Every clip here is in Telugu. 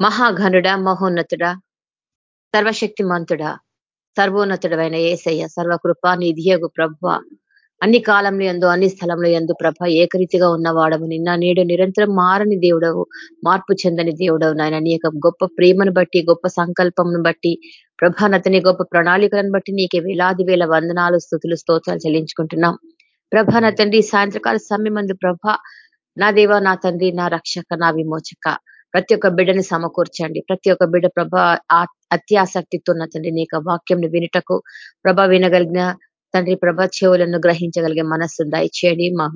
మహాఘనుడ మహోన్నతుడ సర్వశక్తిమంతుడ సర్వోన్నతుడమైన ఏసయ్య సర్వకృప నిధియగు ప్రభ అన్ని కాలంలో ఎందు అన్ని స్థలంలో ఎందు ప్రభ ఏకరీతిగా ఉన్నవాడవు. నిన్న నేడు నిరంతరం మారని దేవుడవు మార్పు చెందని దేవుడవు నాయన. నీ యొక్క గొప్ప ప్రేమను బట్టి గొప్ప సంకల్పంను బట్టి ప్రభానతని గొప్ప ప్రణాళికలను బట్టి నీకే వేలాది వేల వందనాలు స్థుతులు స్తోత్రాలు చెల్లించుకుంటున్నాం. ప్రభా తండ్రి సాయంత్రకాల సమయమందు ప్రభ నా దేవ నా తండ్రి నా రక్షక నా విమోచక ప్రతి ఒక్క బిడ్డని సమకూర్చండి. ప్రతి ఒక్క బిడ్డ ప్రభా అత్యాసక్తితో ఉన్న తండ్రి నీ వాక్యం వినుటకు ప్రభ వినగలిగిన తండ్రి ప్రభ చెవులను గ్రహించగలిగే మనస్సు దయచేయండి. మా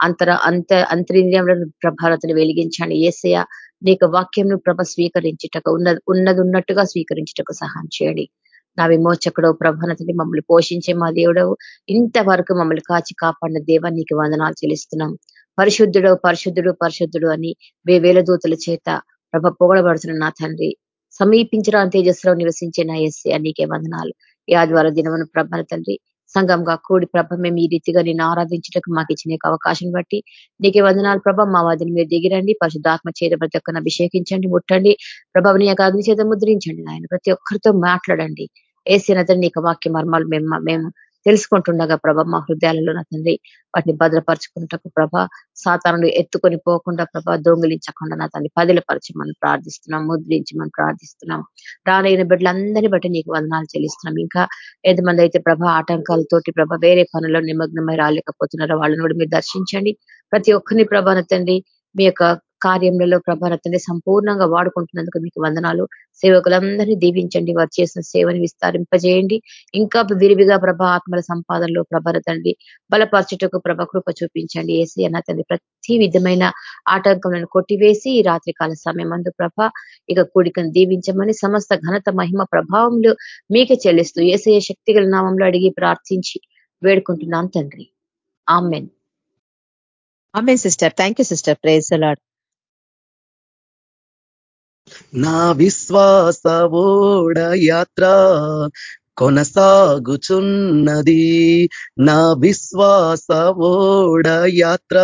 అంతర అంత అంతరింద్రియంలో ప్రభావతను వెలిగించండి. ఏసయ నీకు వాక్యంను ప్రభ స్వీకరించుటకు ఉన్న ఉన్నది ఉన్నట్టుగా స్వీకరించుటకు సహాయం చేయండి. నా విమోచకుడు ప్రభానతని మమ్మల్ని పోషించే మా దేవుడవు. ఇంతవరకు మమ్మల్ని కాచి కాపాడిన దేవా నీకు వందనాలు చెల్లిస్తున్నాం. పరిశుద్ధుడు పరిశుద్ధుడు పరిశుద్ధుడు అని వేవేల దూతల చేత ప్రభ పొగడబడుతున్న నా తండ్రి. సమీపించిన తేజస్సులో నివసించే నా ఎస్సీ నీకే వందనాలు. ఈ ఆదివారం దినమును ప్రభల తండ్రి సంఘంగా కూడి ప్రభ మేము ఈ రీతిగా నేను ఆరాధించడానికి మాకు ఇచ్చిన అవకాశం బట్టి నీకే వందనాలు ప్రభ. మా వాదిని మీరు దిగిరండి పరిశుద్ధాత్మ చేత ప్రతి ఒక్కరిని అభిషేకించండి ముట్టండి. ప్రభావిని యొక్క అగ్ని చేత ముద్రించండి ఆయన ప్రతి ఒక్కరితో మాట్లాడండి. ఏసినతని నీకు వాక్య మర్మాలు మేము మేము తెలుసుకుంటుండగా ప్రభ మా హృదయాలలో నా తండ్రి వాటిని భద్రపరచుకుంటకు ప్రభ సాతానుడు ఎత్తుకొని పోకుండా ప్రభ దొంగిలించకుండా నా తండ్రి మనం ప్రార్థిస్తున్నాం ముద్రించి మనం ప్రార్థిస్తున్నాం. రానైన బిడ్డలందరినీ బట్టి నీకు వందనాలు చెల్లిస్తున్నాం. ఇంకా ఎంతమంది అయితే ప్రభ ఆటంకాలతోటి ప్రభ వేరే పనుల్లో నిమగ్నమై రాలేకపోతున్నారో వాళ్ళని కూడా మీరు దర్శించండి. ప్రతి ఒక్కరిని ప్రభ తండ్రి మీ యొక్క కార్యంలో ప్రభారతని సంపూర్ణంగా వాడుకుంటున్నందుకు మీకు వందనాలు. సేవకులందరినీ దీవించండి. వారు చేసిన సేవను విస్తరింపజేయండి. ఇంకా విరివిగా ప్రభ ఆత్మల సంపాదనలో ప్రభరతండి బలపరచుటకు ప్రభ కృప చూపించండి. ఏసీ అన్న తండ్రి ప్రతి విధమైన ఆటంకములను కొట్టివేసి ఈ రాత్రికాల సమయం అందు ప్రభ ఇక కూడికను దీవించమని సమస్త ఘనత మహిమ ప్రభావంలో మీకే చెల్లిస్తూ ఏసయ శక్తిగల నామంలో అడిగి ప్రార్థించి వేడుకుంటున్నాను తండ్రి. ఆమెన్. ఆమె sister. Thank you sister. Praise the Lord నా విశ్వాస ఓడ యాత్ర కొనసాగుచున్నది. నా విశ్వాస ఓడ యాత్ర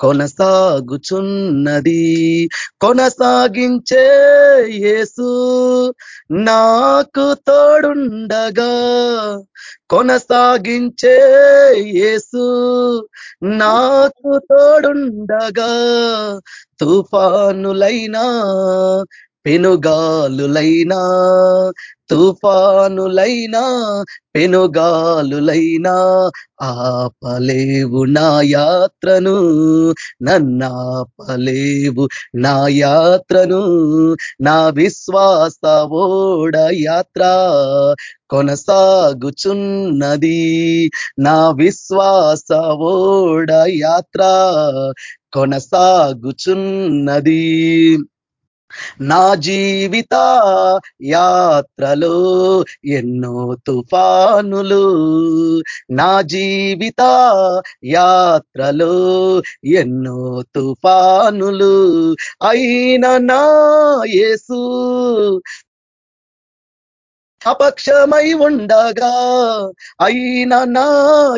కొనసాగుచున్నది. కొనసాగించే యేసు నాకు తోడుండగా కొనసాగించే యేసు. నాకు తోడుండగా తుఫానులైనా పెనుగాలులైనా తుఫానులైనా పెనుగాలులైనా ఆపలేవు నా యాత్రను నన్నాపలేవు నా యాత్రను. నా విశ్వాస ఓడ యాత్ర కొనసాగుచున్నది. నా విశ్వాస ఓడ యాత్ర కొనసాగుచున్నది. నా జీవిత యాత్రలో ఎన్నో తుఫానులు. నా జీవిత యాత్రలో ఎన్నో తుఫానులు. అయిన నా యేసు అపక్షమై ఉండగా అయిన నా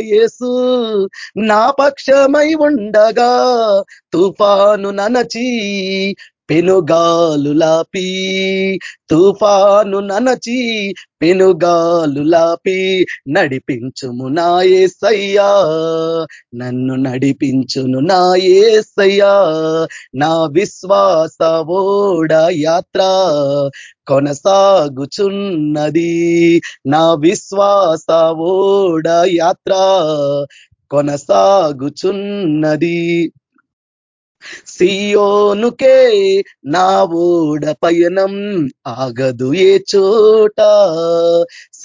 యేసు నా పక్షమై ఉండగా తుఫాను ననచి పెనుగాలులాపి తుఫాను ననచి పెనుగాలులాపి నడిపించుము నా ఏసయ్యా నన్ను నడిపించును నా ఏసయ్యా నా విశ్వాస ఓడ యాత్ర కొనసాగుచున్నది నా విశ్వాస ఓడ యాత్ర కొనసాగుచున్నది. సియోనుకే నా ఓడ పయనం ఆగదు ఏ చోట.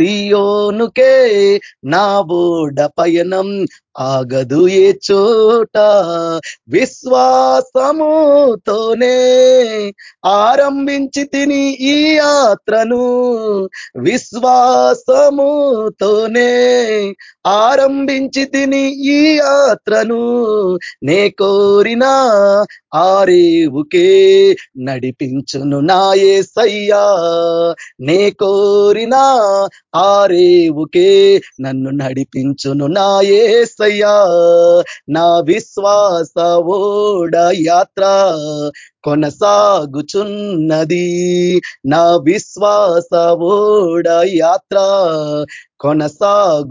సియోనుకే నా ఓడ పయనం ఆగదు ఏ చోట. విశ్వాసముతోనే ఆరంభించి తిని ఈ యాత్రను. విశ్వాసముతోనే ఆరంభించి తిని ఈ యాత్రను. నే కోరిన ఆరేవుకే నడిపించును నాయే సయ్యా నే కోరిన ఆరేవుకే నన్ను నడిపించును నా ఏసయ్యా. నా విశ్వాస ఓడ యాత్ర కొనసాగుచున్నది. నా విశ్వాస ఓడ యాత్ర కొనసాగుచున్నది.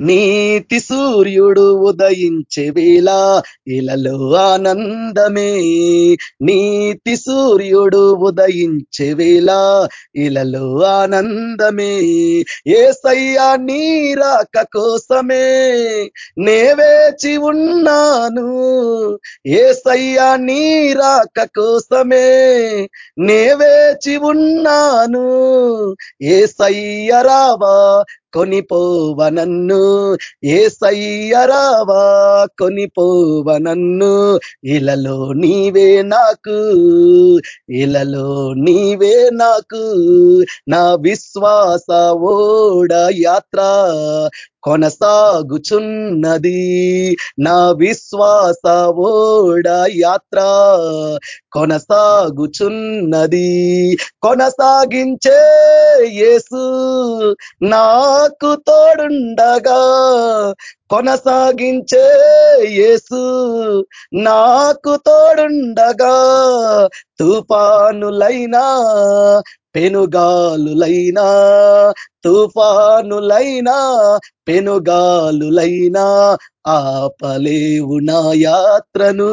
నీతి సూర్యుడు ఉదయించే వేళ ఇలలో ఆనందమే. నీతి సూర్యుడు ఉదయించే వేళ ఇలలో ఆనందమే. ఏసయ్యా నీరాక కోసమే నే వేచి ఉన్నాను. ఏసయ్యా నీరాక కోసమే నే వేచి ఉన్నాను. ఏసయ్య రావా కొనిపోవనన్ను ఏ సయ్యరావా కొనిపోవనన్ను ఇలలో నీవే నాకు ఇలలో నీవే నాకు నా విశ్వాస ఓడ యాత్ర కొనసాగుచున్నది నా విశ్వాస ఓడ యాత్ర కొనసాగుచున్నది కొనసాగించే యేసు నాకు తోడుండగా. కొనసాగించే యేసు నాకు తోడుండగా. తుఫానులైనా పెనుగాలులైనా తుఫానులైనా పెనుగాలులైనా ఆపలేవు నా యాత్రను.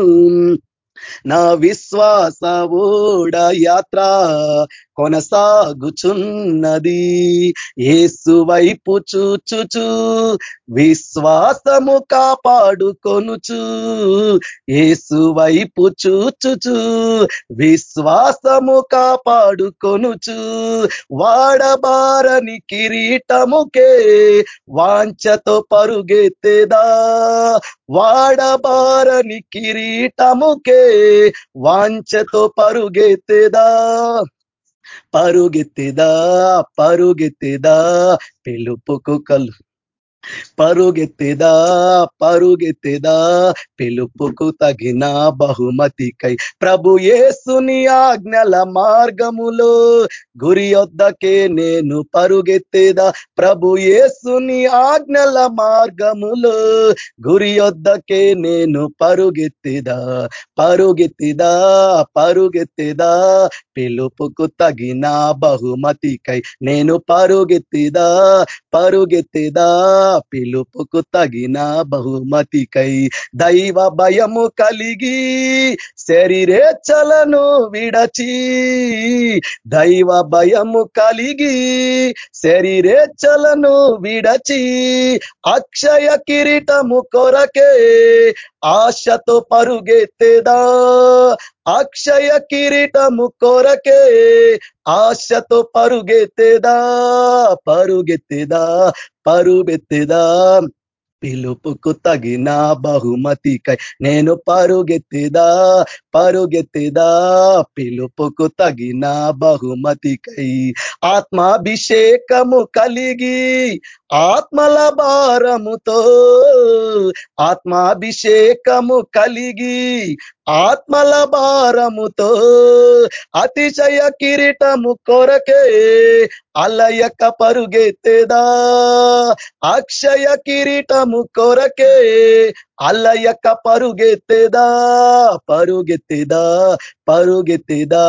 నా విశ్వాస ఓడ యాత్ర కొనసాగుచున్నది. ఏసు వైపు చూచుచు విశ్వాసము కాపాడుకొనుచు. ఏసు వైపు చూచుచు విశ్వాసము కాపాడుకొనుచు. వాడబారని కిరీటముకే వాంచతో పరుగెత్తేదా. వాడబారని కిరీటముకే వాంచతో పరుగెత్తేదా. పరుగెత్తేదా పరుగెత్తేదా పిలుపుకు కలు పరుగెత్తేదా పరుగెత్తేదా పిలుపుకు తగిన బహుమతికై ప్రభు యేసుని ఆజ్ఞల మార్గములో గురి వద్దకే నేను పరుగెత్తేదా ప్రభు యేసుని ఆజ్ఞల మార్గములో గురి వద్దకే నేను పరుగెత్తేదా పరుగెత్తిదా పరుగెత్తిదా పిలుపుకు తగిన బహుమతికై నేను పరుగెత్తిదా పరుగెత్తిదా పిలుపుకు తగిన బహుమతికై దైవ భయము కలిగి శరీరేచ్ఛలను విడచి దైవ భయము కలిగి శరీరేచ్ఛలను విడచి అక్షయ కిరీటము కొరకే ఆశతో పరుగెత్తేదా? అక్షయ కిరీటము కొరకే ఆశతో పరుగెత్తేదా పరుగెత్తేదా పరుగెత్తేదా పిలుపుకు తగిన బహుమతికై నేను పరుగెత్తిదా పరుగెత్తిదా పిలుపుకు తగిన బహుమతికై ఆత్మాభిషేకము కలిగి ఆత్మల భారముతో ఆత్మాభిషేకము కలిగి ఆత్మల భారముతో అతిశయ కిరీటము కొరకే అలయక పరుగెత్తేదా? అక్షయ కిరీటము కొరకే అలయక పరుగెత్తేదా పరుగెత్తేదా పరుగెత్తేదా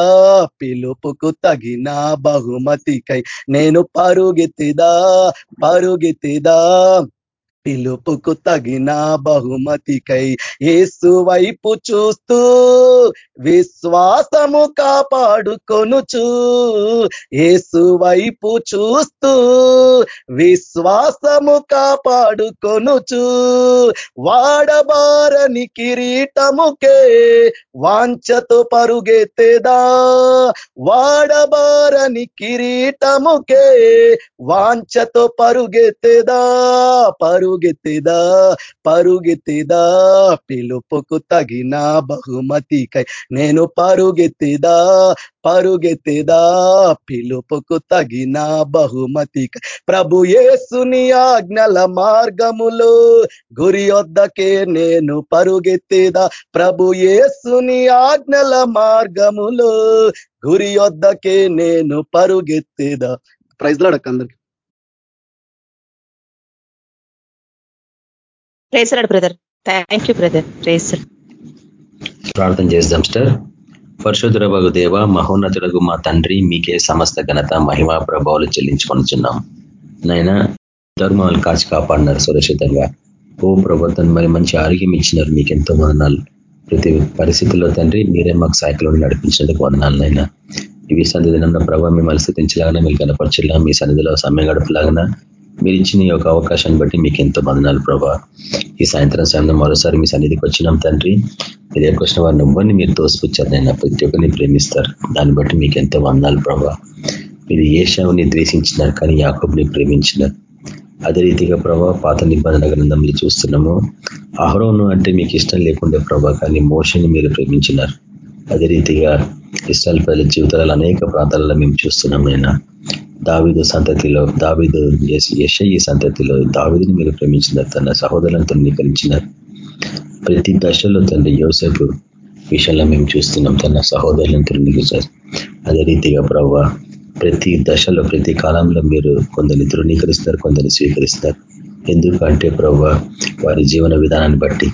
పిలుపుకు తగిన బహుమతికై నేను పరుగెత్తేదా పరుగెత్తేదా పిలుపుకు తగిన బహుమతికై ఏసు వైపు చూస్తూ విశ్వాసము కాపాడుకొనుచు ఏసు వైపు చూస్తూ విశ్వాసము కాపాడుకొనుచు వాడబారని కిరీటముకే వాంచతో పరుగెత్తేదా? వాడబారని కిరీటముకే వాంచతో పరుగెత్తేదా? పరు పరుగెత్తేదా? పరుగెత్తేదా? పిలుపుకు తగిన బహుమతికై నేను పరుగెత్తేదా? పరుగెత్తేదా? పిలుపుకు తగిన బహుమతికై ప్రభు యేసుని ఆజ్ఞల మార్గములు గురి వద్దకే నేను పరుగెత్తేదా? ప్రభు యేసుని ఆజ్ఞల మార్గములు గురి వద్దకే నేను పరుగెత్తేదా? ప్రైజ్లాడక్క అందరికి. Praise the Lord brother. Thank you brother ప్రేసర్ ప్రార్థన చేద్దాం సార్ పరశుద్రభగు దేవ మహోన్నతులకు మా తండ్రి మీకే సమస్త ఘనత మహిమా ప్రభావాలు చెల్లించుకొనిచున్నాం. నైనా ధర్మాలు కాచి కాపాడినారు సురక్షితంగా. ఓ ప్రభుత్వం మరి మంచి ఆరోగ్యం ఇచ్చినారు మీకు ఎంతో వందనాలు. ప్రతి పరిస్థితుల్లో తండ్రి మీరే మాకు సాయకులను నడిపించినందుకు వందనాలు నైనా ఇవి సన్నిధిన ప్రభావ మిమ్మల్ని స్థితించలాగా మీరు కనపరచలా మీ సన్నిధిలో సమయం గడపలాగా మీరు ఇచ్చిన ఈ యొక్క అవకాశాన్ని బట్టి మీకు ఎంతో బంధనాలు ప్రభా. ఈ సాయంత్రం సమయంలో మరోసారి మీ సన్నిధికి వచ్చినాం తండ్రి. మీరు ఏకొచ్చిన వారిని ఎవ్వరిని మీరు తోసిపుచ్చారు. నేను ప్రతి ఒక్కరిని ప్రేమిస్తారు. దాన్ని బట్టి మీకు ఎంతో వందాలు ప్రభా. మీరు ఏషావుని ద్వేషించినారు కానీ యాకబ్ని ప్రేమించినారు. అదే రీతిగా ప్రభా పాత నిబంధన గ్రంథంలో చూస్తున్నాము. అహరోను అంటే మీకు ఇష్టం లేకుండే ప్రభా కానీ మోషని మీరు ప్రేమించినారు. అదే రీతిగా ఇష్టాల ప్రజల జీవితాలలో అనేక ప్రాంతాలలో మేము చూస్తున్నాం నేను దావిదు సంతతిలో దావిదు యశయ్య సంతతిలో దావిదిని మీరు ప్రేమించినారు తన సహోదరులను తృణీకరించినారు. ప్రతి దశలో తండ్రి యోసేపు విషయంలో మేము చూస్తున్నాం తన సహోదరులను తృణీకరించారు. అదే రీతిగా ప్రవ్వ ప్రతి దశలో ప్రతి కాలంలో మీరు కొందరిని తృణీకరిస్తారు కొందరిని స్వీకరిస్తారు ఎందుకంటే ప్రవ్వ వారి జీవన విధానాన్ని బట్టి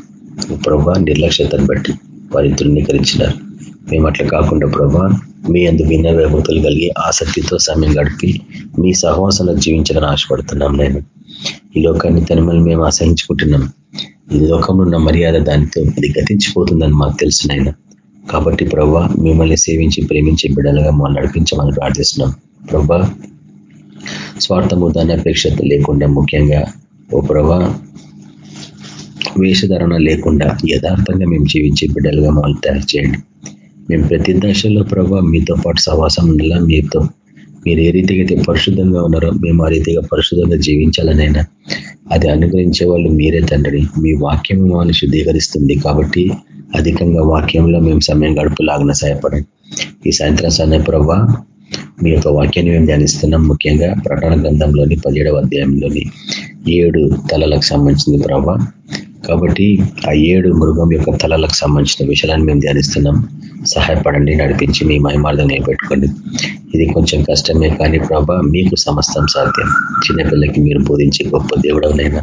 ప్రవ్వ నిర్లక్ష్యతను బట్టి వారిని తృణీకరించినారు. మేము అట్లా కాకుండా ప్రభా మీ అందు భిన్న విభూతులు కలిగి ఆసక్తితో సమయం గడిపి మీ సహవాసంలో జీవించాలని ఆశపడుతున్నాం నేను. ఈ లోకాన్ని తనమని మేము ఆశ్రయించుకుంటున్నాం ఈ లోకంలో ఉన్న మర్యాద దానితో అది గతించిపోతుందని మాకు తెలుసు నాయన. కాబట్టి ప్రభా మిమ్మల్ని సేవించి ప్రేమించి బిడ్డలుగా మనం నడిపించమని ప్రార్థిస్తున్నాం. ప్రభా స్వార్థము దాని అపేక్షత లేకుండా ముఖ్యంగా ఓ ప్రభా వేషధారణ లేకుండా యథార్థంగా మేము జీవించే బిడ్డలుగా మమ్మల్ని తయారు చేయండి. మేము ప్రతి దశలో ప్రభావ మీతో పాటు సవాసం ఉండాలా? మీతో మీరు ఏ రీతిగా అయితే పరిశుద్ధంగా ఉన్నారో మేము ఆ రీతిగా పరిశుద్ధంగా జీవించాలనైనా అది అనుగ్రహించే వాళ్ళు మీరే తండ్రి. మీ వాక్యం మమ్మల్ని శుద్ధీకరిస్తుంది కాబట్టి అధికంగా వాక్యంలో మేము సమయం గడుపులాగిన సహాయపడండి. ఈ సాయంత్రం సమయ ప్రభా మీ యొక్క వాక్యాన్ని మేము ధ్యానిస్తున్నాం. ముఖ్యంగా ప్రకటన గ్రంథంలోని పదిహేడవ అధ్యాయంలోని ఏడు తలలకు సంబంధించింది ప్రభా. కాబట్టి ఆ ఏడు మృగం యొక్క తలలకు సంబంధించిన విషయాలను మేము ధ్యానిస్తున్నాం. సహాయపడండి నడిపించి మీ మహిమార్థం నిలబెట్టుకోండి. ఇది కొంచెం కష్టమే కానీ ప్రభా మీకు సమస్తం సాధ్యం. చిన్నపిల్లకి మీరు బోధించే గొప్ప దేవుడవనైనా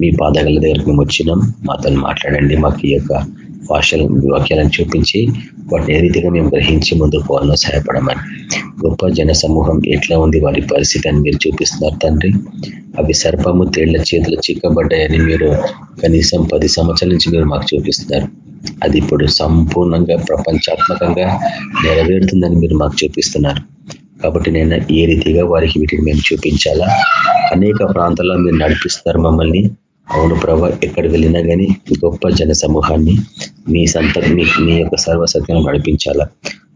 మీ పాదగల దగ్గరకు మేము వచ్చినాం. మాతో మాట్లాడండి మాకు ఈ యొక్క భాషలు వాక్యాలను చూపించి వాటిని ఏ రీతిగా మేము గ్రహించి ముందుకు పోవాలో సహాయపడమని. గొప్ప జన సమూహం ఎట్లా ఉంది వారి పరిస్థితి అని మీరు చూపిస్తున్నారు తండ్రి. అవి సర్పము తేళ్ళ చేతులు చిక్కబడ్డాయని మీరు కనీసం పది సంవత్సరాల నుంచి మీరు మాకు చూపిస్తున్నారు. అది ఇప్పుడు సంపూర్ణంగా ప్రపంచాత్మకంగా నెరవేరుతుందని మీరు మాకు చూపిస్తున్నారు. కాబట్టి నేను ఏ రీతిగా వారికి వీటిని మేము చూపించాలా? అనేక ప్రాంతాల్లో మీరు నడిపిస్తారు మమ్మల్ని. అవును ప్రభ ఎక్కడ వెళ్ళినా కానీ గొప్ప జన సమూహాన్ని మీ సంత మీ యొక్క సర్వసత్యం నడిపించాలా?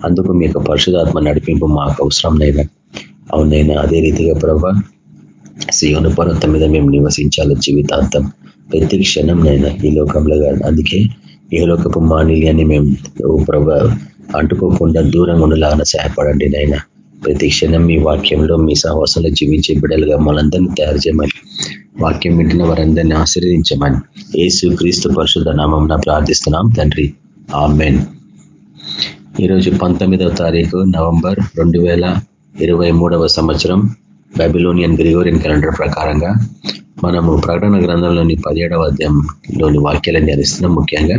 అందుకు మీ యొక్క పరిశుధాత్మ నడిపింపు మాకు అవసరం నైనా అవునైనా అదే రీతిగా ప్రభ సియోను పర్వతం మీద మేము నివసించాలి జీవితాంతం? ప్రతి క్షణం నైనా ఈ లోకంలో అందుకే ఏ లోకపు మానిలి అని మేము ప్రభ అంటుకోకుండా దూరం ఉండలాగా సహాయపడండి నైనా. ప్రతి క్షణం మీ వాక్యంలో మీ సహవాసంలో జీవించే బిడ్డలుగా మనందరినీ తయారు చేయమని వాక్యం వింటున్న వారందరినీ ఆశీర్వదించమని ఏసు క్రీస్తు పరిశుద్ధ నామం ప్రార్థిస్తున్నాం తండ్రి. ఆమెన్. ఈరోజు పంతొమ్మిదవ తారీఖు నవంబర్ రెండు సంవత్సరం బైబిలోనియన్ గ్రిగోరియన్ క్యాలెండర్ ప్రకారంగా మనము ప్రకటన గ్రంథంలోని పదిహేడవ అధ్యాయంలోని వాక్యాలను ధ్యానిస్తున్నాం. ముఖ్యంగా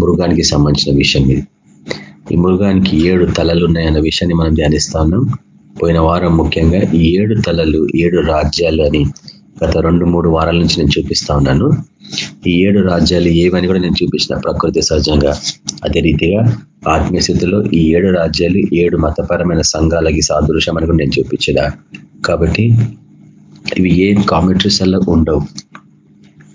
మృగానికి సంబంధించిన విషయం ఇది. ఈ మృగానికి ఏడు తలలు ఉన్నాయన్న విషయాన్ని మనం ధ్యానిస్తా ఉన్నాం. పోయిన వారం ముఖ్యంగా ఈ ఏడు తలలు ఏడు రాజ్యాలు అని గత రెండు మూడు వారాల నుంచి నేను చూపిస్తా ఉన్నాను. ఈ ఏడు రాజ్యాలు ఏవని కూడా నేను చూపించిన ప్రకృతి సహజంగా. అదే రీతిగా ఆత్మీయ స్థితిలో ఈ ఏడు రాజ్యాలు ఏడు మతపరమైన సంఘాలకి సాదృశ్యం అని కూడా నేను చూపించిన. కాబట్టి ఇవి ఏ కామెంటరీస్లలో ఉండవు.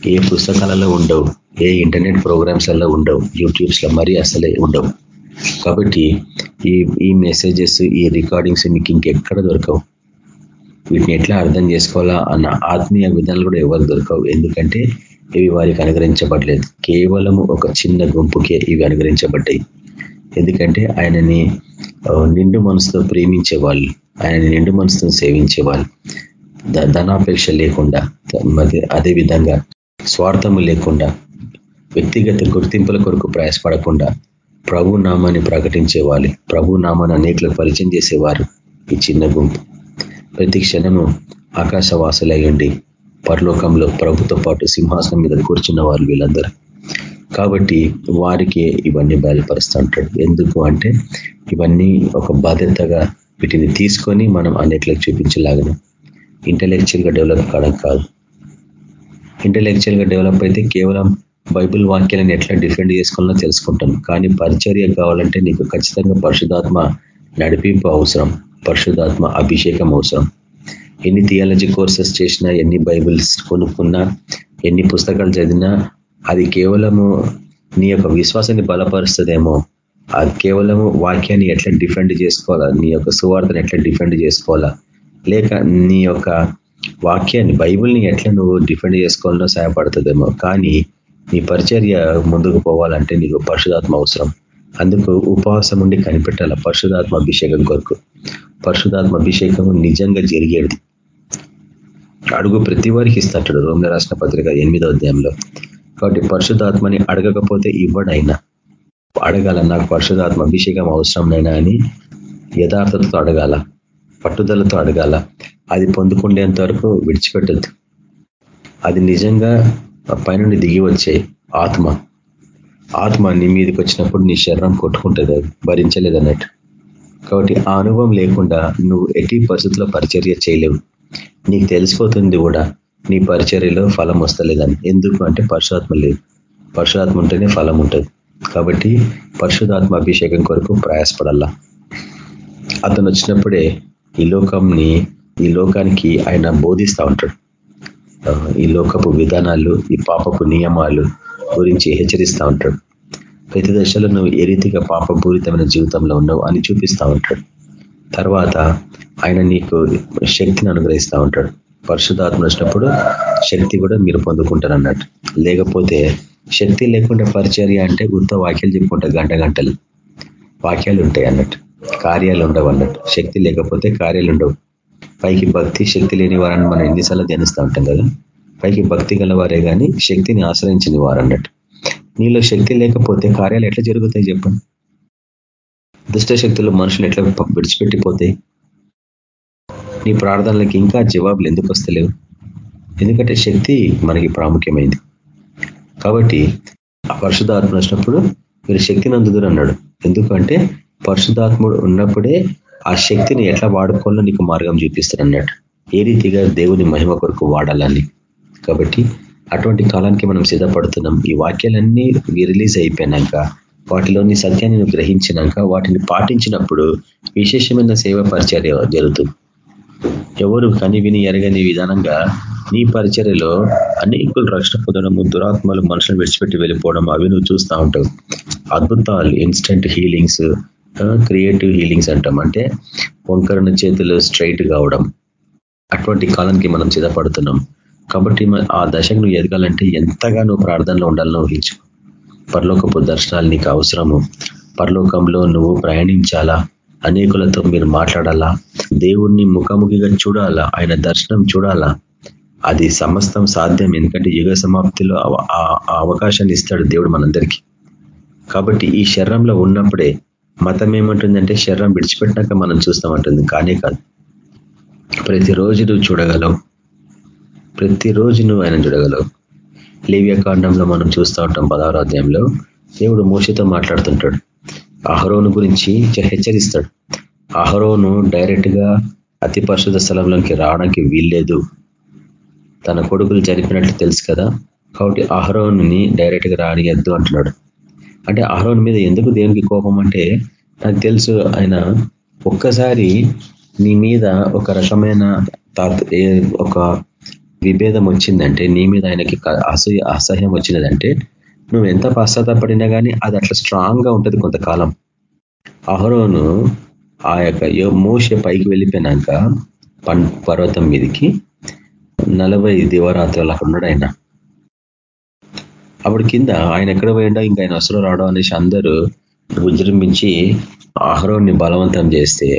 ఏ పుస్తకాలలో ఉండవు. ఏ ఇంటర్నెట్ ప్రోగ్రామ్స్లలో ఉండవు. యూట్యూబ్స్లో మరీ అసలే ఉండవు. కాబట్టి ఈ ఈ మెసేజెస్ ఈ రికార్డింగ్స్ మీకు ఇంకెక్కడ దొరకవు. వీటిని ఎట్లా అర్థం చేసుకోవాలా అన్న ఆత్మీయ విధానాలు కూడా ఎవరు దొరకవు. ఎందుకంటే ఇవి వారికి అనుగ్రహించబడలేదు. కేవలం ఒక చిన్న గుంపుకే ఇవి అనుగ్రహించబడ్డాయి. ఎందుకంటే ఆయనని నిండు మనసుతో ప్రేమించే వాళ్ళు ఆయనని నిండు మనసుతో సేవించే వాళ్ళు ధనాపేక్ష లేకుండా అదే విధంగా స్వార్థము లేకుండా వ్యక్తిగత గుర్తింపుల కొరకు ప్రయాసపడకుండా ప్రభు నామాన్ని ప్రకటించే వాళ్ళు ప్రభు నామాన్ని అనేకలకు పరిచయం చేసేవారు ఈ చిన్న గుంపు. ప్రతి క్షణము ఆకాశవాసులయ్యండి. పరలోకంలో ప్రభుతో పాటు సింహాసనం మీద కూర్చున్న వారు వీళ్ళందరూ. కాబట్టి వారికి ఇవన్నీ బయలుపరుస్తుంటాడు. ఎందుకు అంటే ఇవన్నీ ఒక బాధ్యతగా వీటిని తీసుకొని మనం అనేకలకు చూపించలాగను ఇంటలెక్చువల్గా డెవలప్ కావడం కాదు. ఇంటలెక్చువల్గా డెవలప్ అయితే కేవలం బైబిల్ వాక్యాలను ఎట్లా డిఫెండ్ చేసుకోవాలో తెలుసుకుంటాం కానీ పరిచర్య కావాలంటే నీకు ఖచ్చితంగా పరిశుధాత్మ నడిపింపు అవసరం. పరిశుధాత్మ అభిషేకం అవసరం. ఎన్ని థియాలజీ కోర్సెస్ చేసినా ఎన్ని బైబిల్స్ కొనుక్కున్నా ఎన్ని పుస్తకాలు చదివినా అది కేవలము నీ యొక్క విశ్వాసాన్ని బలపరుస్తుందేమో. అది కేవలము వాక్యాన్ని ఎట్లా డిఫెండ్ చేసుకోవాలా? నీ యొక్క సువార్తను ఎట్లా డిఫెండ్ చేసుకోవాలా? లేక నీ యొక్క వాక్యాన్ని బైబిల్ని ఎట్లా నువ్వు డిఫెండ్ చేసుకోవాలో సహాయపడుతుందేమో. కానీ నీ పరిచర్య ముందుకు పోవాలంటే నీకు పరిశుధాత్మ అవసరం. అందుకు ఉపవాసం ఉండి కనిపెట్టాల పరిశుధాత్మ అభిషేకం కొరకు. పరిశుధాత్మ అభిషేకం నిజంగా జరిగేది. అడుగు ప్రతి వారికి ఇస్తాడు రోమ్ల రాష్ట్ర పత్రిక ఎనిమిదో అధ్యాయంలో. కాబట్టి పరిశుధాత్మని అడగకపోతే ఇవ్వడైనా. అడగాల నాకు పరిశుధాత్మ అభిషేకం అవసరంనైనా అని యథార్థతతో అడగాల పట్టుదలతో అడగాల. అది పొందుకుండేంత వరకు విడిచిపెట్టద్దు. అది నిజంగా పైనుండి దిగి వచ్చే ఆత్మ. ఆత్మ నీ మీదకి వచ్చినప్పుడు నీ శరీరం కొట్టుకుంటుంది అది భరించలేదు అన్నట్టు కాబట్టి ఆ అనుభవం లేకుండా నువ్వు ఎట్టి పరిస్థితుల్లో పరిచర్య చేయలేవు. నీకు తెలిసిపోతుంది కూడా నీ పరిచర్యలో ఫలం వస్తలేదని. ఎందుకు అంటే పరశురాత్మ లేదు. పరశురాత్మ ఉంటేనే ఫలం ఉంటుంది. కాబట్టి పరిశుధాత్మ అభిషేకం కొరకు ప్రయాసపడల్లా. అతను వచ్చినప్పుడే ఈ లోకంని ఈ లోకానికి ఆయన బోధిస్తూ ఉంటాడు. ఈ లోకపు విధానాలు ఈ పాపపు నియమాలు గురించి హెచ్చరిస్తూ ఉంటాడు. ప్రతి దశలో నువ్వు ఏ రీతిగా పాపపూరితమైన జీవితంలో ఉన్నావు అని చూపిస్తూ ఉంటాడు. తర్వాత ఆయన నీకు శక్తిని అనుగ్రహిస్తూ ఉంటాడు. పరిశుధాత్మ వచ్చినప్పుడు శక్తి కూడా మీరు పొందుకుంటారు అన్నట్టు లేకపోతే శక్తి లేకుండా పరిచర్య అంటే ఉత్త వాక్యాలు చెప్పుకుంటారు గంట గంటలు. వాక్యాలు ఉంటాయి అన్నట్టు. కార్యాలు ఉండవు అన్నట్టు. శక్తి లేకపోతే కార్యాలు ఉండవు. పైకి భక్తి శక్తి లేని వారని మనం ఎన్నిసార్లు ధ్యానిస్తూ ఉంటాం కదా? పైకి భక్తి గలవారే కానీ శక్తిని ఆశ్రయించిన వారు అన్నట్టు నీలో శక్తి లేకపోతే కార్యాలు ఎట్లా జరుగుతాయి చెప్పండి? దుష్ట శక్తులు మనుషులు ఎట్లా విడిచిపెట్టిపోతాయి? నీ ప్రార్థనలకు ఇంకా జవాబులు ఎందుకు వస్తలేవు? ఎందుకంటే శక్తి మనకి ప్రాముఖ్యమైంది. కాబట్టి ఆ పరిశుధాత్మ వచ్చినప్పుడు మీరు శక్తిని అందుదురు అన్నాడు. ఎందుకంటే పరిశుధాత్ముడు ఉన్నప్పుడే ఆ శక్తిని ఎట్లా వాడుకోవాలో నీకు మార్గం చూపిస్తారు అన్నట్టు. ఏ రీతిగా దేవుని మహిమ కొరకు వాడాలని. కాబట్టి అటువంటి కాలానికి మనం సిద్ధపడుతున్నాం. ఈ వాక్యాలన్నీ రిలీజ్ అయిపోయినాక వాటిలోని సత్యాన్ని నువ్వు గ్రహించినాక వాటిని పాటించినప్పుడు విశేషమైన సేవ పరిచర్య జరుగుతుంది. ఎవరు కని విని ఎరగని విధానంగా నీ పరిచర్యలో అనేకులు రక్షణ పొందడము దురాత్మలు మనుషులు విడిచిపెట్టి వెళ్ళిపోవడం అవి నువ్వు చూస్తూ ఉంటావు. అద్భుతాలు ఇన్స్టెంట్ హీలింగ్స్ క్రియేటివ్ హీలింగ్స్ అంటాం. అంటే వంకరణ చేతులు స్ట్రైట్ కావడం. అటువంటి కాలానికి మనం సిద్ధపడుతున్నాం కాబట్టి ఆ దశకు నువ్వు ఎదగాలంటే ఎంతగా నువ్వు ప్రార్థనలో ఉండాలని ఊహించు. పరలోకపు దర్శనాలు నీకు అవసరము. పరలోకంలో నువ్వు ప్రయాణించాలా? అనేకులతో మీరు మాట్లాడాలా? దేవుణ్ణి ముఖాముఖిగా చూడాలా? ఆయన దర్శనం చూడాలా? అది సమస్తం సాధ్యం. ఎందుకంటే యుగ సమాప్తిలో ఆ అవకాశాన్ని ఇస్తాడు దేవుడు మనందరికీ. కాబట్టి ఈ శరీరంలో ఉన్నప్పుడే మతం ఏమంటుందంటే శరీరం విడిచిపెట్టినాక మనం చూస్తామంటుంది. కానే కాదు. ప్రతిరోజు నువ్వు చూడగలవు. ప్రతిరోజు నువ్వు ఆయన చూడగలవు. లేవ్యకాండంలో మనం చూస్తూ ఉంటాం పదహారో అధ్యాయంలో. దేవుడు మోసతో మాట్లాడుతుంటాడు. అహరోను గురించి హెచ్చరిస్తాడు. అహరోను డైరెక్ట్గా అతి పరిశుద్ధ స్థలంలోకి రావడానికి వీల్లేదు. తన కొడుకులు జరిపినట్లు తెలుసు కదా. కాబట్టి అహరోనుని డైరెక్ట్గా రానియద్దు అంటున్నాడు. అంటే అహరోన్ మీద ఎందుకు దేవునికి కోపం అంటే నాకు తెలుసు ఆయన ఒక్కసారి నీ మీద ఒక రకమైన ఒక విభేదం వచ్చిందంటే నీ మీద ఆయనకి అసూయ అసహ్యం వచ్చినదంటే నువ్వు ఎంత పశ్చాత్తపడినా కానీ అది అట్లా స్ట్రాంగ్గా ఉంటుంది కొంతకాలం. అహరోను ఆ యొక్క మోస పైకి వెళ్ళిపోయినాక పర్వతం మీదకి నలభై దివరాత్రులు అక్కడ ఉన్నాడు ఆయన. అప్పుడు కింద ఆయన ఎక్కడ పోయిండో ఇంకా ఆయన అసలు రావడం అనేసి అందరూ విజృంభించి ఆహ్రోన్ని బలవంతం చేస్తే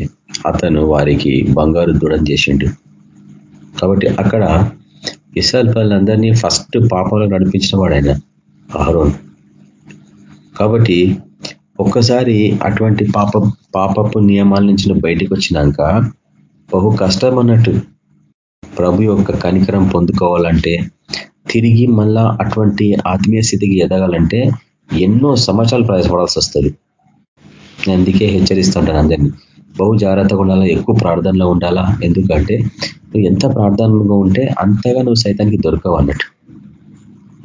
అతను వారికి బంగారు దూడం చేసిండు. కాబట్టి అక్కడ ఇస్రాయల్ పిల్లలందరినీ ఫస్ట్ పాపంలో నడిపించిన వాడు ఆయన ఆహ్రోన్ కాబట్టి ఒక్కసారి అటువంటి పాప పాపపు నియమాల నుంచి బయటికి వచ్చినాక బహు కష్టం అన్నట్టు ప్రభు యొక్క కనికరం పొందుకోవాలంటే తిరిగి మళ్ళా అటువంటి ఆత్మీయ స్థితికి ఎదగాలంటే ఎన్నో సంవత్సరాలు ప్రయాసపడాల్సి వస్తుంది. నేను అందుకే హెచ్చరిస్తుంటాను అందరినీ. బహు జాగ్రత్తగా ఉండాలా? ఎక్కువ ప్రార్థనలో ఉండాలా? ఎందుకంటే నువ్వు ఎంత ప్రార్థనగా ఉంటే అంతగా నువ్వు సైతానికి దొరకవు అన్నట్టు.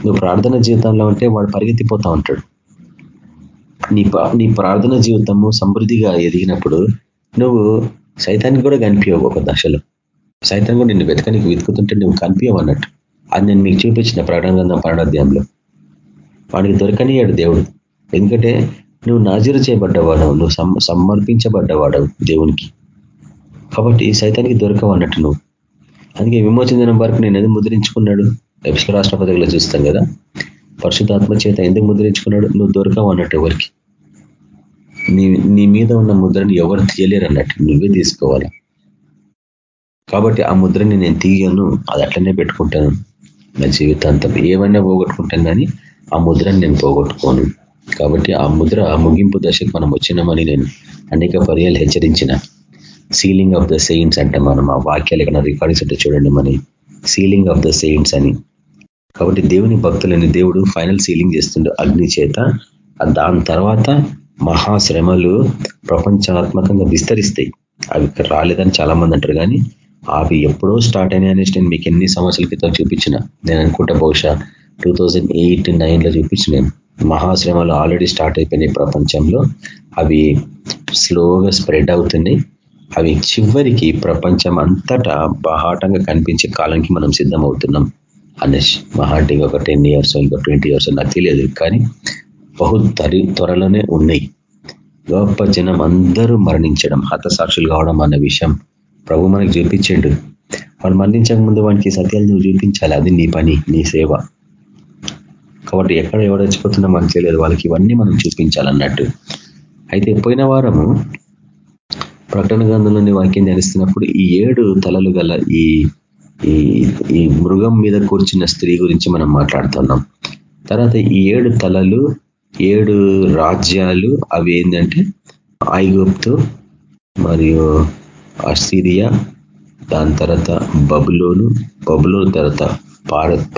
నువ్వు ప్రార్థన జీవితంలో ఉంటే వాడు పరిగెత్తిపోతా ఉంటాడు. నీ నీ ప్రార్థన జీవితము సమృద్ధిగా ఎదిగినప్పుడు నువ్వు సైతానికి కూడా కనిపించవు ఒక దశలో. సైతం కూడా నిన్ను వెతకనికి వెతుకుతుంటే నువ్వు కనిపించవు అన్నట్టు. అది నేను మీకు చూపించిన ప్రకటన గ్రంథం పరణాధ్యాయంలో వాడికి దొరకనియాడు దేవుడు. ఎందుకంటే నువ్వు నాజీరు చేయబడ్డవాడవు నువ్వు సమర్పించబడ్డవాడవు దేవునికి. కాబట్టి సైతానికి దొరకవు అన్నట్టు నువ్వు. అందుకే విమోచన దినం వరకు నేను ఎందుకు ముద్రించుకున్నాడు? ఎపిస్ల రాష్ట్రపతిలో చూస్తాం కదా. పరిశుద్ధాత్మ చేత ఎందుకు ముద్రించుకున్నాడు? నువ్వు దొరకవు అన్నట్టు ఎవరికి. నీ నీ మీద ఉన్న ముద్రని ఎవరు తీయలేరు అన్నట్టు నువ్వే తీసుకోవాలి. కాబట్టి ఆ ముద్రని నేను తీయను అది అట్లనే పెట్టుకుంటాను. నా జీవితాంతం ఏమైనా పోగొట్టుకుంటాను కానీ ఆ ముద్రని నేను పోగొట్టుకోను. కాబట్టి ఆ ముద్ర ఆ ముగింపు దశకు మనం వచ్చినామని నేను అనేక పర్యాలు హెచ్చరించిన. సీలింగ్ ఆఫ్ ద సెయింట్స్ అంటే మనం ఆ వాక్యాలు ఇక్కడ రికార్డింగ్స్ అంటే చూడండి మని సీలింగ్ ఆఫ్ ద సెయింట్స్ అని. కాబట్టి దేవుని భక్తులని దేవుడు ఫైనల్ సీలింగ్ చేస్తుండే అగ్ని చేత. దాని తర్వాత మహాశ్రమలు ప్రపంచాత్మకంగా విస్తరిస్తాయి. అవి రాలేదని చాలా మంది అంటారు కానీ అవి ఎప్పుడో స్టార్ట్ అయినాయి అనేసి నేను మీకు ఎన్ని సంవత్సరాల క్రితం చూపించిన. నేను అనుకుంటా బహుశా టూ థౌజండ్ ఎయిట్ నైన్లో చూపించిన నేను. ఆల్రెడీ స్టార్ట్ అయిపోయినాయి ప్రపంచంలో. అవి స్లోగా స్ప్రెడ్ అవుతున్నాయి. అవి చివరికి ప్రపంచం అంతటా బహాటంగా కనిపించే కాలానికి మనం సిద్ధం అవుతున్నాం అనేష్ మహాటిగా ఒక టెన్ ఇయర్స్ ఇంకో ట్వంటీ ఇయర్స్ నాకు తెలియదు. కానీ బహు తరి త్వరలోనే ఉన్నాయి. గొప్ప జనం అందరూ మరణించడం హతసాక్షులు కావడం అన్న విషయం ప్రభు మనకి చూపించిండు. వాడు మరణించక ముందు వానికి సత్యాలు నువ్వు చూపించాలి. అది నీ పని నీ సేవ. కాబట్టి ఎక్కడ ఎవరు మనకు తెలియదు. వాళ్ళకి ఇవన్నీ మనం చూపించాలన్నట్టు. అయితే పోయిన వారము ప్రకటన గ్రంథంలోని వాక్యం ధ్యానిస్తున్నప్పుడు ఈ ఏడు తలలు గల ఈ ఈ మృగం మీద కూర్చున్న స్త్రీ గురించి మనం మాట్లాడుతున్నాం. తర్వాత ఈ ఏడు తలలు ఏడు రాజ్యాలు అవి ఏంటంటే ఐగుప్తు మరియు అసిరియా దాని తర్వాత బబులోను బబులోను తర్వాత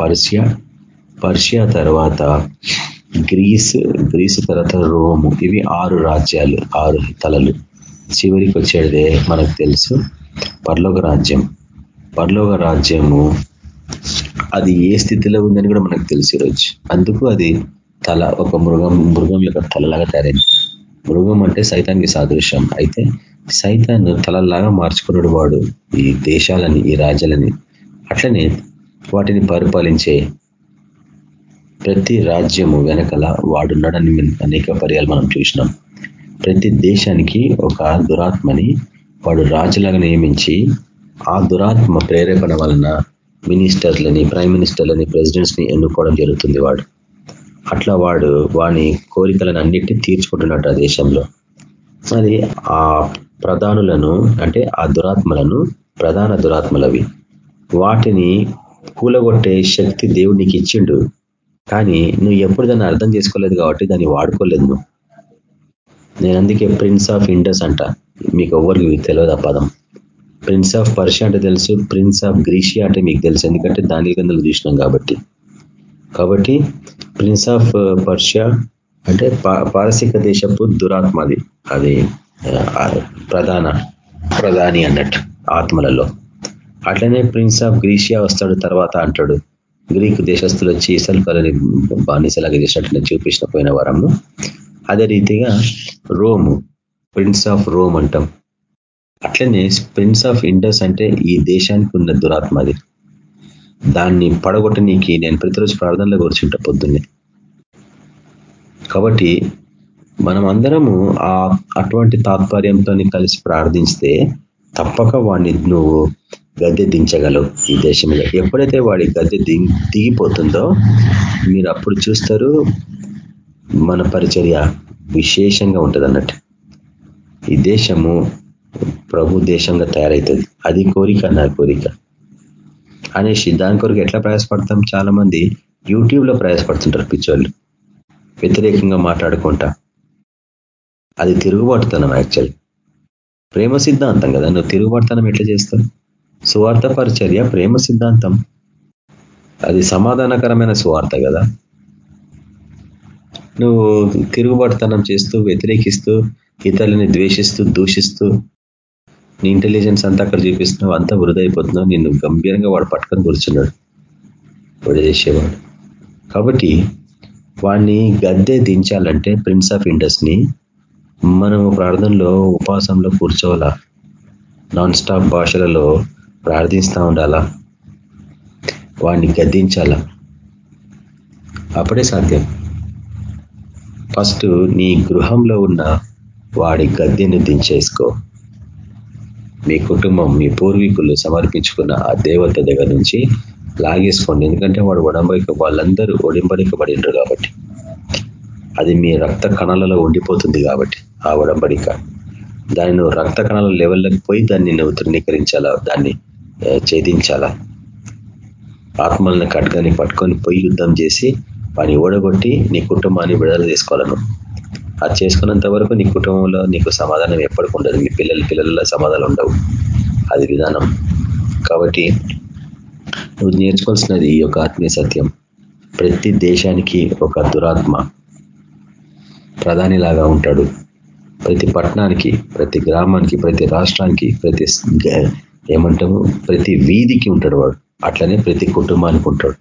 పర్షియా పర్షియా తర్వాత గ్రీస్ గ్రీస్ తర్వాత రోము. ఇవి ఆరు రాజ్యాలు ఆరు తలలు. చివరికి వచ్చేదే మనకు తెలుసు పర్లోక రాజ్యం. పర్లోక రాజ్యము అది ఏ స్థితిలో ఉందని కూడా మనకు తెలుసు ఈరోజు అందుకు అది తల ఒక మృగం మృగం యొక్క తలలాగా తయారైంది. మృగం అంటే సైతానికి సాదృశ్యం. అయితే సైతాన్ని తలలాగా మార్చుకున్నాడు వాడు. ఈ దేశాలని ఈ రాజ్యాలని. అట్లనే వాటిని పరిపాలించే ప్రతి రాజ్యము వెనకల వాడున్నాడని అనేక పర్యాలు మనం చూసినాం. ప్రతి దేశానికి ఒక దురాత్మని వాడు రాజులాగా నియమించి ఆ దురాత్మ ప్రేరేపణ వలన మినిస్టర్లని ప్రైమ్ మినిస్టర్లని ప్రెసిడెంట్స్ని ఎన్నుకోవడం జరుగుతుంది వాడు. అట్లా వాడు వాని కోరికలను అన్నిటినీ తీర్చుకుంటున్నట్టు ఆ దేశంలో. అది ఆ ప్రధానులను అంటే ఆ దురాత్మలను ప్రధాన దురాత్మలవి. వాటిని కూలగొట్టే శక్తి దేవుడు నీకు ఇచ్చిండు. కానీ నువ్వు ఎప్పుడు దాన్ని అర్థం చేసుకోలేదు కాబట్టి దాన్ని వాడుకోలేదు నువ్వు. నేను అందుకే ప్రిన్స్ ఆఫ్ ఇండస్ అంట. మీకు ఎవరికి తెలియదు ఆ పదం. ప్రిన్స్ ఆఫ్ పర్షియా అంటే తెలుసు ప్రిన్స్ ఆఫ్ గ్రీషియా అంటే మీకు తెలుసు. ఎందుకంటే దాని గందలు చూసినాం కాబట్టి. కాబట్టి ప్రిన్స్ ఆఫ్ పర్షియా అంటే పారసిక దేశపు దురాత్మది. అది ప్రధాన ప్రధాని అన్నట్టు ఆత్మలలో. అట్లనే ప్రిన్స్ ఆఫ్ గ్రీషియా వస్తాడు తర్వాత అంటాడు. గ్రీక్ దేశస్తులు వచ్చి ఇసల్కలని బానిసలాగా చేసినట్టు నేను చూపించిన పోయిన వారము. అదే రీతిగా రోమ్ ప్రిన్స్ ఆఫ్ రోమ్ అంటాం. అట్లనే ప్రిన్స్ ఆఫ్ ఇండస్ అంటే ఈ దేశానికి ఉన్న దురాత్మ అది. దాన్ని పడగొట్టనీకి నేను ప్రతిరోజు ప్రార్థనలో కూర్చుంటా పొద్దున్నే. కాబట్టి మనం అందరము ఆ అటువంటి తాత్పర్యంతో కలిసి ప్రార్థిస్తే తప్పక వాడిని నువ్వు గద్దె దించగలవు ఈ దేశంలో. ఎప్పుడైతే వాడి గద్దె దిగిపోతుందో మీరు అప్పుడు చూస్తారు మన పరిచర్య విశేషంగా ఉంటుంది అన్నట్టు ఈ దేశము ప్రభు దేశంగా తయారవుతుంది అది కోరిక నా కోరిక. అనేసి దాని కొరకు ఎట్లా ప్రయాసపడతాం? చాలా మంది యూట్యూబ్ ప్రయాసపడుతుంటారు పిచ్చోళ్ళు. వ్యతిరేకంగా మాట్లాడుకుంటా. అది తిరుగుబాటుతనం యాక్చువల్ ప్రేమ సిద్ధాంతం కదా నువ్వు తిరుగుబాటుతనం ఎట్లా చేస్తావు? సువార్థ పరిచర్య ప్రేమ సిద్ధాంతం. అది సమాధానకరమైన సువార్త కదా. నువ్వు తిరుగుబాటుతనం చేస్తూ వ్యతిరేకిస్తూ ఇతరులని ద్వేషిస్తూ దూషిస్తూ నీ ఇంటెలిజెన్స్ అంతా అక్కడ చూపిస్తున్నావు అంతా వృధైపోతున్నావు నిన్ను గంభీరంగా వాడు పట్టుకొని కూర్చున్నాడు. వృధ చేసేవాడు. కాబట్టి వాడిని గద్దె దించాలంటే ప్రిన్స్ ఆఫ్ ఇండస్ని మనము ప్రార్థనలో ఉపాసంలో కూర్చోవాలా? నాన్ స్టాప్ భాషలలో ప్రార్థిస్తూ ఉండాలా? వాడిని గద్దించాలా? అప్పుడే సాధ్యం. ఫస్ట్ నీ గృహంలో ఉన్న వాడి గద్దెను దించేసుకో. మీ కుటుంబం మీ పూర్వీకులు సమర్పించుకున్న ఆ దేవత దగ్గర నుంచి లాగేసుకోండి. ఎందుకంటే వాడు ఒడంబడిక వాళ్ళందరూ ఒడింబడికబడినరు కాబట్టి. అది మీ రక్త కణాలలో ఉండిపోతుంది కాబట్టి. ఆ ఒడంబడిక దాన్ని నువ్వు రక్త కణాల లెవెల్లోకి పోయి దాన్ని నువ్వు తృణీకరించాలా? దాన్ని ఛేదించాలా? ఆత్మలను కట్టుకొని పట్టుకొని పోయి యుద్ధం చేసి వాని ఓడగొట్టి నీ కుటుంబాన్ని విడుదల చేసుకోవాలను అది చేసుకున్నంత వరకు నీ కుటుంబంలో నీకు సమాధానం ఎప్పటికి ఉండదు. మీ పిల్లల పిల్లల సమాధానం ఉండవు. అది విధానం. కాబట్టి నువ్వు నేర్చుకోవాల్సినది ఈ యొక్క ఆత్మీయ సత్యం. ప్రతి దేశానికి ఒక దురాత్మ ప్రధానిలాగా ఉంటాడు. ప్రతి పట్టణానికి ప్రతి గ్రామానికి ప్రతి రాష్ట్రానికి ప్రతి ఏమంటాము ప్రతి వీధికి ఉంటాడు వాడు. అట్లనే ప్రతి కుటుంబానికి ఉంటాడు.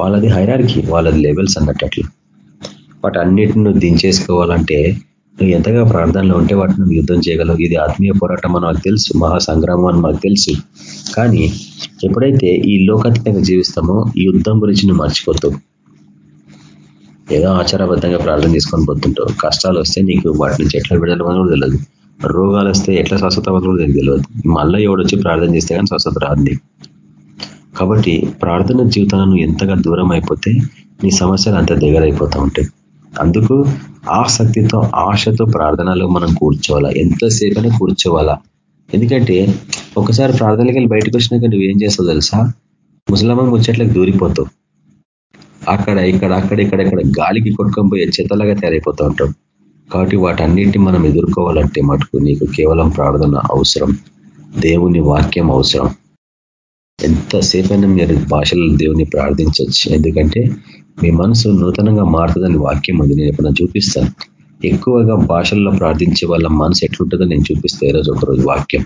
వాళ్ళది హైరానికి వాళ్ళది లెవెల్స్ అన్నట్టు అట్లా. వాటి అన్నిటిని నువ్వు దించేసుకోవాలంటే నువ్వు ఎంతగా ప్రార్థనలో ఉంటే వాటిని నువ్వు యుద్ధం చేయగలవు? ఇది ఆత్మీయ పోరాటం అని నాకు తెలుసు మహాసంగ్రామం అని మాకు తెలుసు. కానీ ఎప్పుడైతే ఈ లోకాత్మకంగా జీవిస్తామో ఈ యుద్ధం గురించి నువ్వు మర్చిపోతావు. ఏదో ఆచారబద్ధంగా ప్రార్థన చేసుకొని పోతుంటావు. కష్టాలు వస్తే నీకు వాటి నుంచి ఎట్లా విడుదల కూడా తెలియదు రోగాలు వస్తే ఎట్లా స్వస్థత కూడా తెలియదు మళ్ళీ ఎవడొచ్చి ప్రార్థన చేస్తే కానీ స్వస్థత రాదు కాబట్టి ప్రార్థన జీవితాలను ఎంతగా దూరం అయిపోతే నీ సమస్యలు అంత దగ్గర అయిపోతూ ఉంటాయి. అందుకు ఆసక్తితో ఆశతో ప్రార్థనలో మనం కూర్చోవాలా? ఎంతసేపైనా కూర్చోవాలా? ఎందుకంటే ఒకసారి ప్రార్థనకి వెళ్ళి బయటకు వచ్చినాక నువ్వేం చేస్తావు తెలుసా? ముసలమ్మ ముచ్చట్లకు దూరిపోతావు. అక్కడ ఇక్కడ అక్కడ ఇక్కడ ఇక్కడ గాలికి కొట్టుకొని పోయే చెత్తలాగా తయారైపోతూ ఉంటాం. కాబట్టి వాటన్నిటిని మనం ఎదుర్కోవాలంటే మటుకు నీకు కేవలం ప్రార్థన అవసరం. దేవుని వాక్యం అవసరం. ఎంతసేపైనా మీరు భాషలో దేవుని ప్రార్థించవచ్చు. ఎందుకంటే మీ మనసు నూతనంగా మారుతుందని వాక్యం ఉంది. నేను ఎప్పుడైనా చూపిస్తాను. ఎక్కువగా భాషల్లో ప్రార్థించే వాళ్ళ మనసు ఎట్లుంటుందో నేను చూపిస్తాను ఈరోజు ఒకరోజు వాక్యం.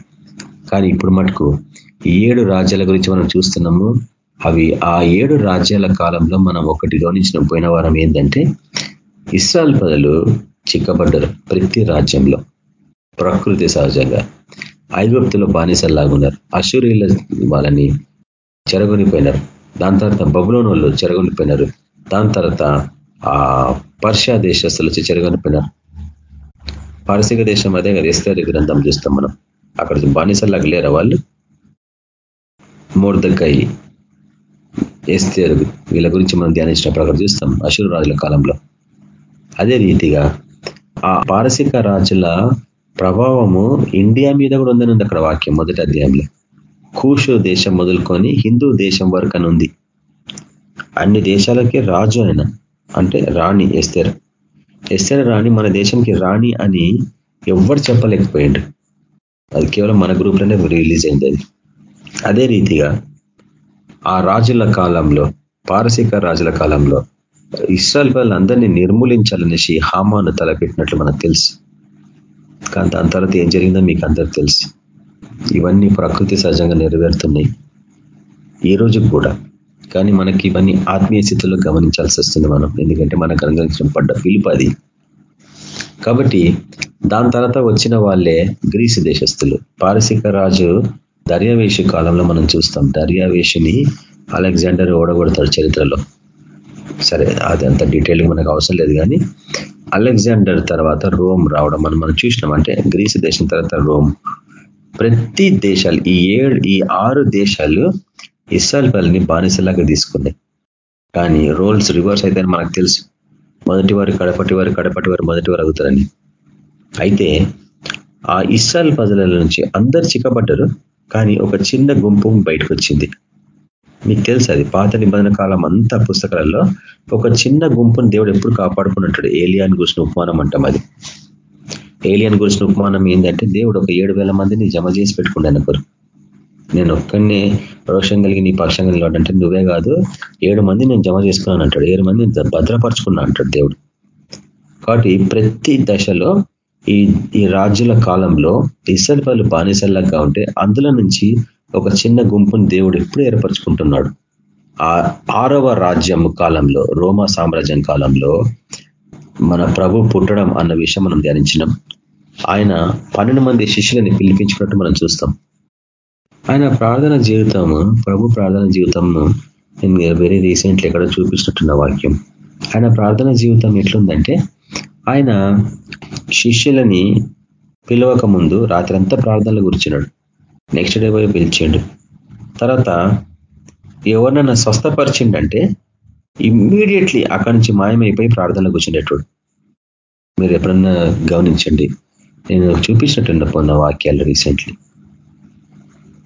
కానీ ఇప్పుడు మటుకు ఏడు రాజ్యాల గురించి మనం చూస్తున్నాము. అవి ఆ ఏడు రాజ్యాల కాలంలో మనం ఒకటి గమనించిన పోయిన వారం ఏంటంటే ఇస్రాయల్ ప్రజలు చిక్కబడ్డారు ప్రతి రాజ్యంలో ప్రకృతి సహజంగా. ఐగుప్తులో బానిసల్లాగున్నారు. అశూరియుల వాళ్ళని చెరగొనిపోయినారు. దాని తర్వాత బబులోని వాళ్ళు చెరగొనిపోయినారు. దాని తర్వాత ఆ పర్షియా దేశస్తులు వచ్చి చెరగొనిపోయినారు. పారసిక దేశం అదే కదా గ్రంథం చూస్తాం మనం. అక్కడ బానిసల్లాగా లేరా వాళ్ళు? మూర్ధకాయి ఎస్తేరు వీళ్ళ గురించి మనం ధ్యానించినప్పుడు అక్కడ చూస్తాం అశురు రాజుల కాలంలో. అదే రీతిగా ఆ పారసిక రాజుల ప్రభావము ఇండియా మీద కూడా ఉందని అక్కడ వాక్యం మొదటి అధ్యాయంలో. కూషు దేశం మొదలుకొని హిందూ దేశం వరకు అని ఉంది. అన్ని దేశాలకి రాజు ఆయన. అంటే రాణి ఎస్తేర్ ఎస్తేర్ రాణి మన దేశంకి రాణి అని ఎవ్వరు చెప్పలేకపోయిండు అది కేవలం మన గ్రూప్లోనే రిలీజ్ అయింది అది. అదే రీతిగా ఆ రాజుల కాలంలో పారసిక రాజుల కాలంలో ఇస్రాయల్ వాళ్ళందరినీ నిర్మూలించాలనేసి హామాను తలపెట్టినట్లు మనకు తెలుసు. కానీ దాని తర్వాత ఏం జరిగిందో మీకు అందరికి తెలుసు. ఇవన్నీ ప్రకృతి సహజంగా నెరవేరుతున్నాయి. ఈ రోజు కూడా. కానీ మనకి ఇవన్నీ ఆత్మీయ స్థితిలో గమనించాల్సి వస్తుంది మనం. ఎందుకంటే మనకు అనుగ్రహించడం పడ్డ పిలుపు అది. కాబట్టి దాని తర్వాత వచ్చిన వాళ్ళే గ్రీసు దేశస్తులు పారసిక రాజు దర్యావేషి కాలంలో మనం చూస్తాం. దర్యావేషిని అలెగ్జాండర్ ఓడగొడతాడు చరిత్రలో. సరే అది అంత డీటెయిల్గా మనకు అవసరం లేదు కానీ అలెగ్జాండర్ తర్వాత రోమ్ రావడం మనం మనం చూసినాం. అంటే గ్రీసు దేశం తర్వాత రోమ్. ప్రతి దేశాలు ఈ ఏడు ఈ ఆరు దేశాలు ఇస్సాల్పల్లిని బానిసలాగా తీసుకున్నాయి. కానీ రోల్స్ రివర్స్ అయితే మనకు తెలుసు. మొదటి వారు కడపటి వారు కడపటి వారు మొదటి వారు అవుతారని. అయితే ఆ ఇస్రాయల్ ప్రజల నుంచి అందరు చిక్కబడ్డరు. కానీ ఒక చిన్న గుంపు బయటకు వచ్చింది మీకు తెలుసు అది పాత నిబంధన కాలం అంతా పుస్తకాలలో ఒక చిన్న గుంపును దేవుడు ఎప్పుడు కాపాడుకున్నట్టాడు? ఏలియాన్ గురిసిన ఉపమానం అంటాం అది. ఏలియన్ గురిసిన ఉపమానం ఏంటంటే దేవుడు ఒక ఏడు మందిని జమ చేసి పెట్టుకున్నాను ఒకరు నేను ఒక్కడిని రోషం కలిగి నీ పక్షం కలిగి అంటే నువ్వే కాదు ఏడు మంది నేను జమ చేసుకున్నాను అంటాడు. ఏడు మంది భద్రపరుచుకున్నా అంటాడు దేవుడు. కాబట్టి ప్రతి దశలో ఈ ఈ రాజ్యుల కాలంలో ఇసల్పలు బానిసల్లాగా ఉంటే అందులో నుంచి ఒక చిన్న గుంపుని దేవుడు ఎప్పుడు ఏర్పరచుకుంటున్నాడు? ఆ ఆరవ రాజ్యం కాలంలో రోమా సామ్రాజ్యం కాలంలో మన ప్రభు పుట్టడం అన్న విషయం మనం ధ్యానించినాం. ఆయన పన్నెండు మంది శిష్యులని పిలిపించుకున్నట్టు మనం చూస్తాం. ఆయన ప్రార్థన జీవితము ప్రభు ప్రార్థన జీవితంను నేను వెరీ రీసెంట్లీ ఎక్కడ చూపిస్తున్న వాక్యం. ఆయన ప్రార్థన జీవితం ఎట్లుందంటే ఆయన శిష్యులని పిలవక ముందు రాత్రంతా ప్రార్థనలు కూర్చున్నాడు నెక్స్ట్ డే పోయి పిలిచిండు. తర్వాత ఎవరినైనా స్వస్థపరిచిండంటే ఇమ్మీడియట్లీ అక్కడి నుంచి మాయమైపోయి ప్రార్థనలు కూర్చుండేటోడు మీరు ఎప్పుడన్నా గమనించండి. నేను చూపించినట్టు పొన్న వాక్యాలు రీసెంట్లీ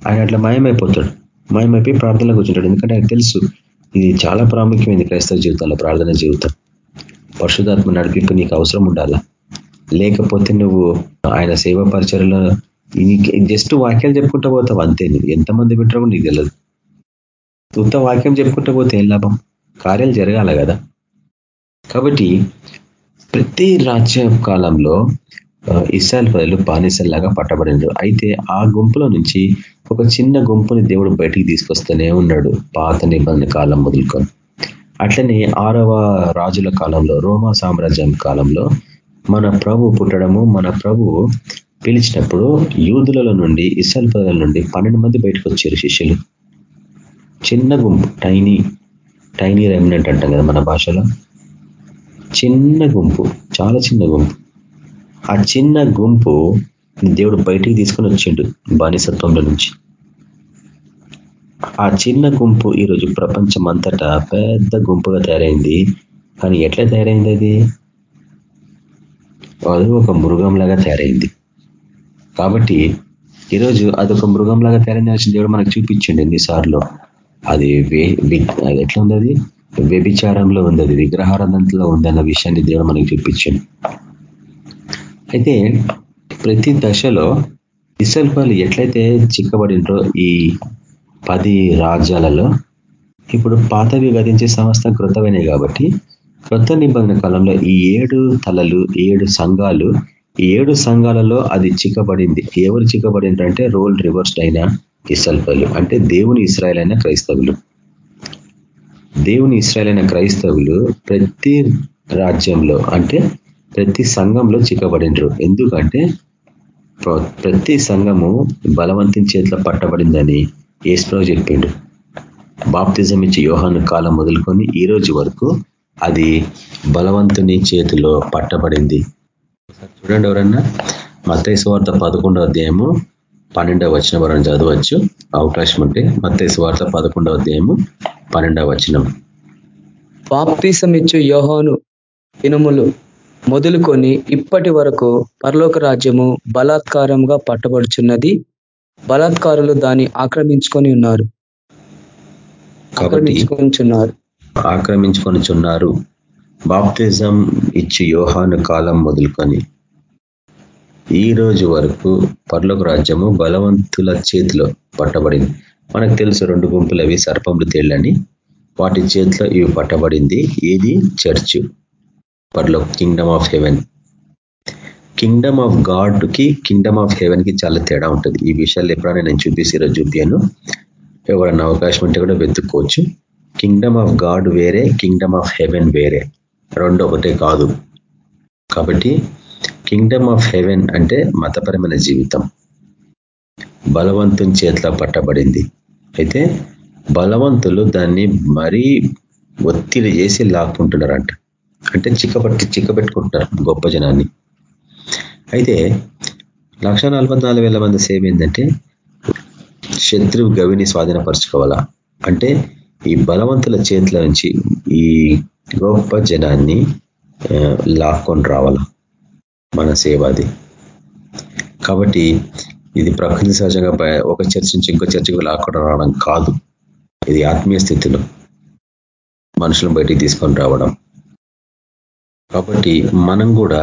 ఆయన అట్లా మాయమైపోతాడు. మాయమైపోయి ప్రార్థనలు కూర్చుంటాడు ఎందుకంటే ఆయన తెలుసు ఇది చాలా ప్రాముఖ్యమైంది క్రైస్తవ జీవితంలో ప్రార్థన జీవితం. పరిశుధాత్మ నడిపింపు నీకు అవసరం ఉండాలా? లేకపోతే నువ్వు ఆయన సేవ పరిచయలో జస్ట్ వాక్యాలు చెప్పుకుంటూ పోతావు అంతే. నువ్వు ఎంతమంది వింటారో నీకు తెలియదు ఉత్త వాక్యం చెప్పుకుంటూ పోతే ఏం లాభం? కార్యాలు జరగాల కదా? కాబట్టి ప్రతి రాజ్య కాలంలో ఇస్రాయల్ ప్రజలు బానిసల్లాగా పట్టబడినారు. అయితే ఆ గుంపులో నుంచి ఒక చిన్న గుంపుని దేవుడు బయటికి తీసుకొస్తూనే ఉన్నాడు పాత నిబంధన కాలం మొదలుకొని. అట్లనే ఆరవ రాజుల కాలంలో రోమా సామ్రాజ్యం కాలంలో మన ప్రభు పుట్టడము మన ప్రభు పిలిచినప్పుడు యూదులలో నుండి ఇసల్ పదల నుండి పన్నెండు మంది బయటకు వచ్చారు శిష్యులు. చిన్న గుంపు టైనీ టైనీ రెమినెంట్ అంటాం కదా మన భాషలో. చిన్న గుంపు చాలా చిన్న గుంపు. ఆ చిన్న గుంపు దేవుడు బయటికి తీసుకొని వచ్చిండు బానిసత్వంలో నుంచి. ఆ చిన్న గుంపు ఈరోజు ప్రపంచం అంతటా పెద్ద గుంపుగా తయారైంది. కానీ ఎట్లా తయారైంది అది? అది ఒక మృగంలాగా తయారైంది. కాబట్టి ఈరోజు అదొక మృగంలాగా తయారైంది దేవుడు మనకు చూపించండి ఎన్నిసార్లు. అది ఎట్లా ఉంది అది? వ్యభిచారంలో ఉంది అది విగ్రహారాధనలో ఉందన్న విషయాన్ని దేవుడు మనకి చూపించండి. అయితే ప్రతి దశలో ఇసల్పాలు ఎట్లయితే చిక్కబడినో ఈ పది రాజ్యాలలో ఇప్పుడు పాతవి గతించే సంస్థ కృతమైనవి కాబట్టి కృత నిబంధన కాలంలో ఈ ఏడు తలలు ఏడు సంఘాలు ఈ ఏడు సంఘాలలో అది చిక్కబడింది. ఎవరు చిక్కబడిందంటే రోల్ రివర్స్డ్ అయిన ఇసల్పలు అంటే దేవుని ఇస్రాయల్ అయిన క్రైస్తవులు. దేవుని ఇస్రాయల్ అయిన క్రైస్తవులు ప్రతి రాజ్యంలో అంటే ప్రతి సంఘంలో చిక్కబడినరు. ఎందుకంటే ప్రతి సంఘము బలవంతం చేతిలో పట్టబడిందని ఏసుప్రభు చెప్పిండు బాప్తిజం ఇచ్చి యోహాను కాలం మొదలుకొని ఈ రోజు వరకు అది బలవంతుని చేతిలో పట్టబడింది. చూడండి ఎవరన్నా? మత్తైసు వార్త పదకొండవ అధ్యాయము పన్నెండవ వచ్చిన వరం చదవచ్చు? అవకాశం ఉంటే మత్తైసు వార్త పదకొండవ అధ్యాయము పన్నెండవ వచనం. బాప్తీసం ఇచ్చు యోహాను దినములు మొదలుకొని ఇప్పటి వరకు పరలోక రాజ్యము బలాత్కారంగా పట్టబడుచున్నది బలాత్కారులు దాన్ని ఆక్రమించుకొని ఉన్నారు. ఆక్రమించుకొనిచున్నారు. ఆక్రమించుకొనిచున్నారు. బాప్తిజం ఇచ్చి యోహాను కాలం మొదలుకొని ఈ రోజు వరకు పర్లోక రాజ్యము బలవంతుల చేతిలో పట్టబడింది. మనకు తెలుసు రెండు గుంపులు అవి సర్పములు తేళ్ళని. వాటి చేతిలో ఇవి పట్టబడింది. ఏది? Church. పర్లో kingdom of heaven. Kingdom of గాడ్కి kingdom of హెవెన్కి చాలా తేడా ఉంటుంది. ఈ విషయాలు ఎప్పుడైనా నేను చూపిసి ఈరోజు చూపాను ఎవరన్నా అవకాశం ఉంటే కూడా వెతుక్కోవచ్చు. కింగ్డమ్ ఆఫ్ గాడ్ వేరే కింగ్డమ్ ఆఫ్ హెవెన్ వేరే. రెండు ఒకటే కాదు. కాబట్టి కింగ్డమ్ ఆఫ్ హెవెన్ అంటే మతపరమైన జీవితం. బలవంతుని చేతిలో పట్టబడింది. అయితే బలవంతులు దాన్ని మరీ ఒత్తిడి చేసి లాక్కుంటున్నారంట. అంటే చిక్కబట్టి చిక్కబెట్టుకుంటున్నారు గొప్ప జనాన్ని. అయితే లక్ష మంది సేవ ఏంటంటే శత్రువు గవిని స్వాధీనపరచుకోవాలా? అంటే ఈ బలవంతుల చేతుల నుంచి ఈ గొప్ప జనాన్ని లాక్కొని రావాల మన సేవ అది కాబట్టి ఇది ప్రకృతి సహజంగా ఒక చర్చ నుంచి ఇంకో చర్చకు లాక్కొని రావడం కాదు. ఇది ఆత్మీయ స్థితిలో మనుషులను బయటికి తీసుకొని రావడం. కాబట్టి మనం కూడా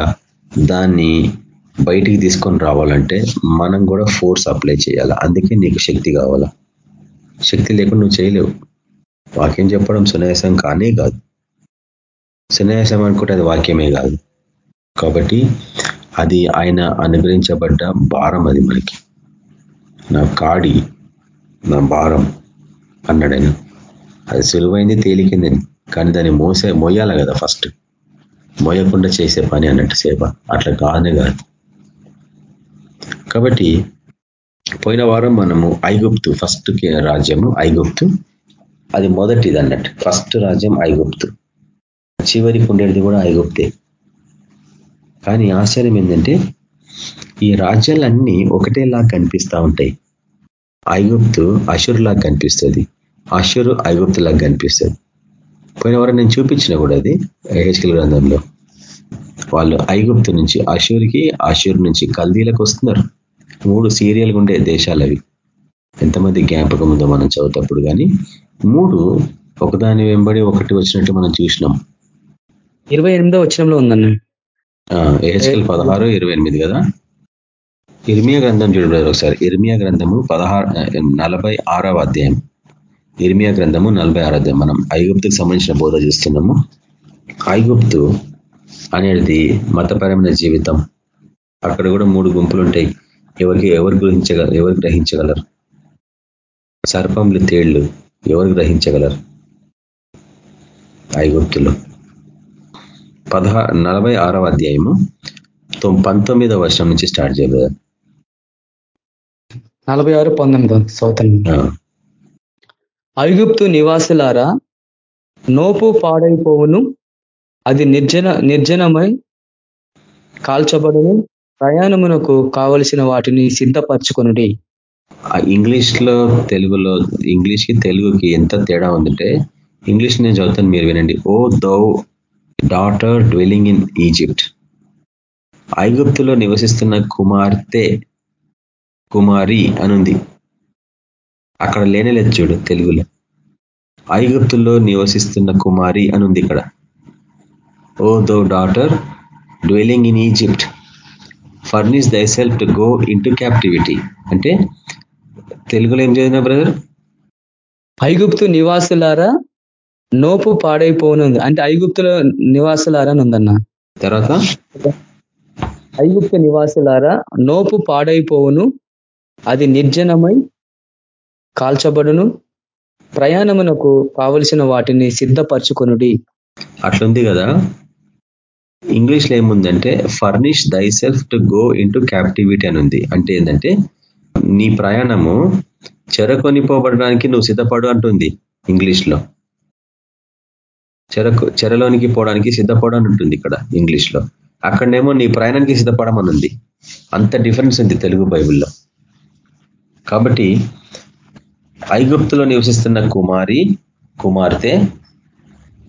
దాన్ని బయటికి తీసుకొని రావాలంటే మనం కూడా ఫోర్స్ అప్లై చేయాలి. అందుకే నీకు శక్తి కావాలా? శక్తి లేకుండా నువ్వు చేయలేవు. వాక్యం చెప్పడం సునాయాసం కానే కాదు. సునాయాసం అనుకుంటే అది వాక్యమే కాదు. కాబట్టి అది ఆయన అనుగ్రహించబడ్డ భారం అది మనకి. నా కాడి నా భారం అన్నాడు అది సులువైంది తేలికిందని కానీ దాన్ని మోసే మోయాల కదా ఫస్ట్. మోయకుండా చేసే పని అన్నట్టు సేవ. అట్లా కానే కాదు. కాబట్టి పోయిన వారం మనము ఐగుప్తు ఫస్ట్ రాజ్యము ఐగుప్తు. అది మొదటిది అన్నట్టు. ఫస్ట్ రాజ్యం ఐగుప్తు. చివరికి ఉండేది కూడా ఐగుప్తే. కానీ ఆశ్చర్యం ఏంటంటే ఈ రాజ్యాలన్నీ ఒకటేలా కనిపిస్తూ ఉంటాయి. ఐగుప్తు అషురులాగా కనిపిస్తుంది. అషురు ఐగుప్తులాగా కనిపిస్తుంది. పోయిన వారం నేను చూపించిన కూడా అది హెచ్కల్ గ్రంథంలో. వాళ్ళు ఐగుప్తు నుంచి అషూర్కి అషూర్ నుంచి కల్దీలకు వస్తున్నారు. మూడు సీరియల్ ఉండే దేశాలు అవి ఎంతమంది జ్ఞాపకం ఉందో మనం చదువుతప్పుడు కానీ మూడు ఒకదాని వెంబడి ఒకటి వచ్చినట్టు మనం చూసినాం. ఇరవై ఎనిమిదో వచ్చినంలో ఉందన్న. ఏహెచ్కల్ పదహారు ఇరవై ఎనిమిది కదా? ఇర్మియా గ్రంథం చూడలేదు ఒకసారి. ఇర్మియా గ్రంథము పదహారు నలభై ఆరవ అధ్యాయం. ఇర్మియా గ్రంథము నలభై ఆరో అధ్యాయం. మనం ఐగుప్తుకు సంబంధించిన బోధ చేస్తున్నాము. ఐగుప్తు అనేది మతపరమైన జీవితం. అక్కడ కూడా మూడు గుంపులు ఉంటాయి ఎవరికి ఎవరు గ్రహించగలరు ఎవరు గ్రహించగలరు? సర్పంలు తేళ్ళు ఎవరు గ్రహించగలరు? ఐగుప్తులు పదహా నలభై ఆరవ అధ్యాయము పంతొమ్మిదవ వర్షం నుంచి స్టార్ట్ చేయబోదాం నలభై ఆరు పంతొమ్మిది ఐగుప్తు నివాసులారా నోపు పాడైపోవును అది నిర్జన నిర్జనమై కాల్చబడును ప్రయాణమునకు కావలసిన వాటిని సిద్ధపరచుకొనుడి. ఇంగ్లీష్లో తెలుగులో ఇంగ్లీష్కి తెలుగుకి ఎంత తేడా ఉందంటే ఇంగ్లీష్ నేను చదువుతాను మీరు వినండి. O thou daughter dwelling in Egypt. ఐగుప్తులో నివసిస్తున్న కుమార్తె కుమారి అనుంది. అక్కడ లేనేలేదు చూడు తెలుగులో. ఐగుప్తుల్లో నివసిస్తున్న కుమారి అనుంది ఇక్కడ. O thou daughter dwelling in Egypt. Furnish thyself to go in captivity అంటే తెలుగులో ఏం చదివినా బ్రదర్ ఐగుప్తు నివాసులారా నోపు పాడైపోనుంది. అంటే ఐగుప్తుల నివాసులారా ఉందన్న. తర్వాత? ఐగుప్తు నివాసులారా నోపు పాడైపోవును అది నిర్జనమై కాల్చబడును ప్రయాణమునకు కావలసిన వాటిని సిద్ధపరచుకొనుడి. అట్లుంది కదా? ఇంగ్లీష్లో ఏముందంటే furnish thyself to go into captivity అని ఉంది. అంటే ఏంటంటే నీ ప్రయాణము చెరకొనిపోబడడానికి నువ్వు సిద్ధపడు అంటుంది ఇంగ్లీష్లో చెరకు చెరలోనికి పోవడానికి సిద్ధపడు అని ఉంటుంది ఇక్కడ ఇంగ్లీష్లో అక్కడనేమో నీ ప్రయాణానికి సిద్ధపడమని ఉంది. అంత డిఫరెన్స్ ఉంది తెలుగు బైబిల్లో. కాబట్టి ఐగుప్తులో నివసిస్తున్న కుమారి కుమార్తె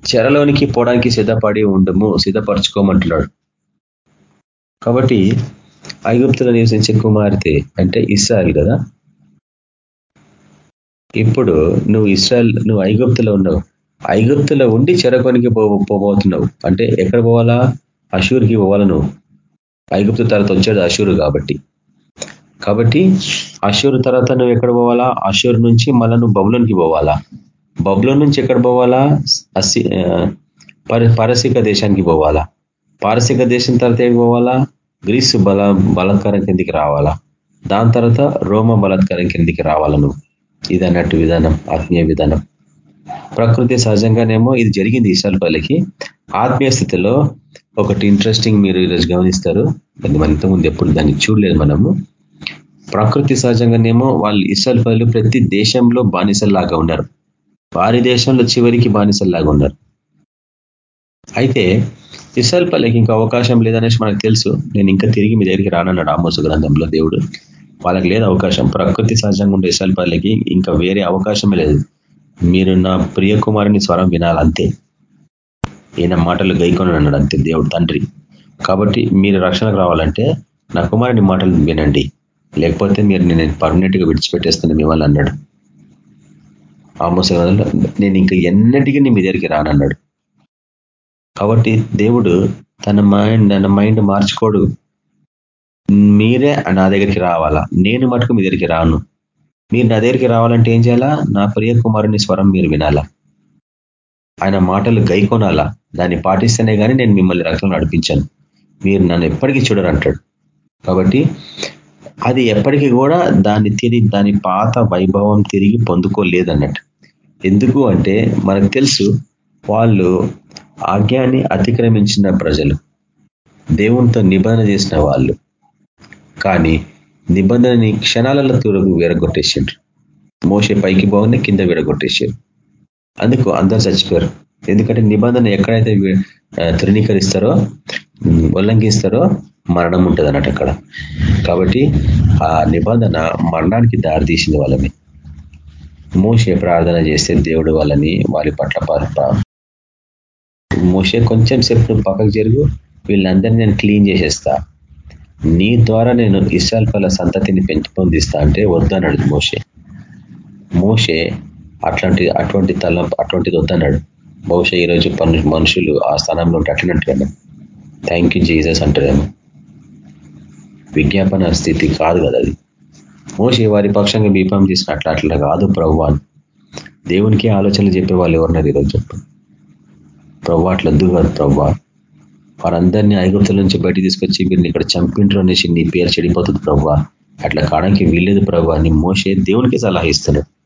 చెరలోనికి పోవడానికి సిద్ధపడి ఉండము సిద్ధపరచుకోమంటున్నాడు. కాబట్టి ఐగుప్తులో నివసించే కుమార్తె అంటే ఇస్రాయల్ కదా? ఇప్పుడు నువ్వు ఇస్రాయల్ నువ్వు ఐగుప్తులో ఉన్నావు. ఐగుప్తులో ఉండి చెరకొనికి పోబోతున్నావు. అంటే ఎక్కడ పోవాలా? అషూర్కి పోవాలా నువ్వు? ఐగుప్తు తర్వాత వచ్చాడు అషూరు కాబట్టి. కాబట్టి అషూరు తర్వాత నువ్వు ఎక్కడ పోవాలా? అషూర్ నుంచి మళ్ళా నువ్వు బబులోనికి పోవాలా? బబులో నుంచి ఎక్కడ పోవాలా? అసి పారసిక దేశానికి పోవాలా? పారసిక దేశం తర్వాత ఏం పోవాలా? గ్రీసు బల బలత్కారం కిందికి రావాలా? దాని తర్వాత రోమ బలత్కారం కిందికి రావాలను ఇది అన్నట్టు విధానం ఆత్మీయ విధానం. ప్రకృతి సహజంగానేమో ఇది జరిగింది ఈశ్వరపల్లికి ఆత్మీయ స్థితిలో ఒకటి ఇంట్రెస్టింగ్ మీరు ఈరోజు గమనిస్తారు. అది మన ఇంతకుముందు ఎప్పుడు దాన్ని చూడలేదు మనము. ప్రకృతి సహజంగానేమో వాళ్ళు ఇస్రాయల్ ప్రతి దేశంలో బానిసల్లాగా ఉన్నారు. వారి దేశంలో చివరికి బానిసల్లాగా ఉన్నారు అయితే ఇసల్ పల్లెకి ఇంకా అవకాశం లేదనేసి మనకు తెలుసు. నేను ఇంకా తిరిగి మీ దగ్గరికి రానన్నాడు ఆమోస గ్రంథంలో దేవుడు. వాళ్ళకి లేదు అవకాశం. ప్రకృతి సహజంగా ఉండే ఇసల్ పల్లెకి ఇంకా వేరే అవకాశమే లేదు. మీరు నా ప్రియ కుమారుని స్వరం వినాలంతే. ఈయన మాటలు గైకొని అన్నాడు అంతే దేవుడు తండ్రి. కాబట్టి మీరు రక్షణకు రావాలంటే నా కుమారుని మాటలు వినండి. లేకపోతే మీరు నేను పర్మనెంట్గా విడిచిపెట్టేస్తున్న విడిచిపెట్టేస్తాను మిమ్మల్ని అన్నాడు. ఆమోస గ్రంథంలో నేను ఇంకా ఎన్నటికీ మీ దగ్గరికి రానన్నాడు. కాబట్టి దేవుడు తన మైండ్ తన మైండ్ మార్చుకోడు. మీరే నా దగ్గరికి రావాలా? నేను మటుకు మీ దగ్గరికి రాను. మీరు నా దగ్గరికి రావాలంటే ఏం చేయాలా? నా ప్రియ కుమారుని స్వరం మీరు వినాలా? ఆయన మాటలు గైకొనాలా? దాన్ని పాటిస్తేనే కానీ నేను మిమ్మల్ని రక్షణ నడిపించాను. మీరు నన్ను ఎప్పటికీ చూడరంటాడు. కాబట్టి అది ఎప్పటికీ కూడా దాన్ని తిరిగి దాని పాత వైభవం తిరిగి పొందుకోలేదన్నట్టు. ఎందుకు అంటే మనకు తెలుసు వాళ్ళు ఆజ్ఞాన్ని అతిక్రమించిన ప్రజలు. దేవునితో నిబంధన చేసిన వాళ్ళు. కానీ నిబంధనని క్షణాలలో తూరకు విరగొట్టేసిండ్రు. మోసే పైకి బాగుంది కింద విడగొట్టేసారు అందుకు అందరు చచ్చిపోయారు. ఎందుకంటే నిబంధన ఎక్కడైతే తృణీకరిస్తారో ఉల్లంఘిస్తారో మరణం ఉంటుంది అన్నట్టు అక్కడ. కాబట్టి ఆ నిబంధన మరణానికి దారితీసింది వాళ్ళని మోసే ప్రార్థన చేస్తే దేవుడు వాళ్ళని వారి పట్ల మోసే కొంచెం సేపు పక్కకు జరుగు వీళ్ళందరినీ నేను క్లీన్ చేసేస్తా. నీ ద్వారా నేను ఇస్రాల్పల సంతతిని పెంచి పొందిస్తా అంటే వద్దన్నాడు మోషే. మోషే అట్లాంటి అటువంటి తల అటువంటిది వద్దన్నాడు బహుశా ఈరోజు మనుషులు ఆ స్థానంలో ఉంటే అట్లనట్టుగా థ్యాంక్ యూ జీసస్ అంటారేమో విజ్ఞాపన స్థితి కాదు కదా అది. మోసే వారి పక్షంగా బీపం చేసిన అట్లా అట్లా కాదు ప్రవ్వాన్ దేవునికి ఆలోచనలు చెప్పే వాళ్ళు ఎవరున్నారు ఈరోజు చెప్పు. ప్రవ్వా అట్లా వద్దు కాదు ప్రవ్వా? వారందరినీ ఐగుప్తుల నుంచి బయట తీసుకొచ్చి మీరు ఇక్కడ చంపిండ్రు అనేసి నీ పేరు చెడిపోతుంది ప్రవ్వా. అట్లా కాడానికి వీల్లేదు ప్రవ్వా. అని మోసే దేవునికి సలహా ఇస్తున్నాడు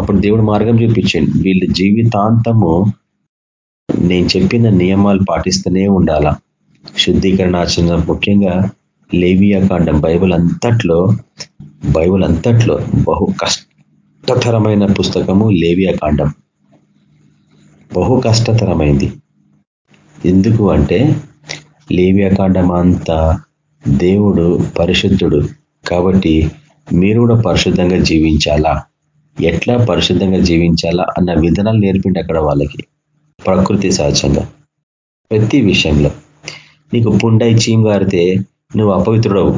అప్పుడు దేవుడు మార్గం చూపించండి. వీళ్ళు జీవితాంతము నేను చెప్పిన నియమాలు పాటిస్తూనే ఉండాలా? శుద్ధీకరణ ఆచరణ ముఖ్యంగా లేవియా కాండం బైబుల్ అంతట్లో బైబుల్ అంతట్లో బహు కష్టతరమైన పుస్తకము లేవియా కాండం. బహు కష్టతరమైంది. ఎందుకు అంటే లేవియా కాండం అంతా దేవుడు పరిశుద్ధుడు కాబట్టి మీరు కూడా పరిశుద్ధంగా జీవించాలా? ఎట్లా పరిశుద్ధంగా జీవించాలా అన్న విధానాలు నేర్పిండి అక్కడ వాళ్ళకి. ప్రకృతి సహజంగా. ప్రతి విషయంలో. నీకు పుండై చీమ్ గారితే నువ్వు అపవిత్రుడవు.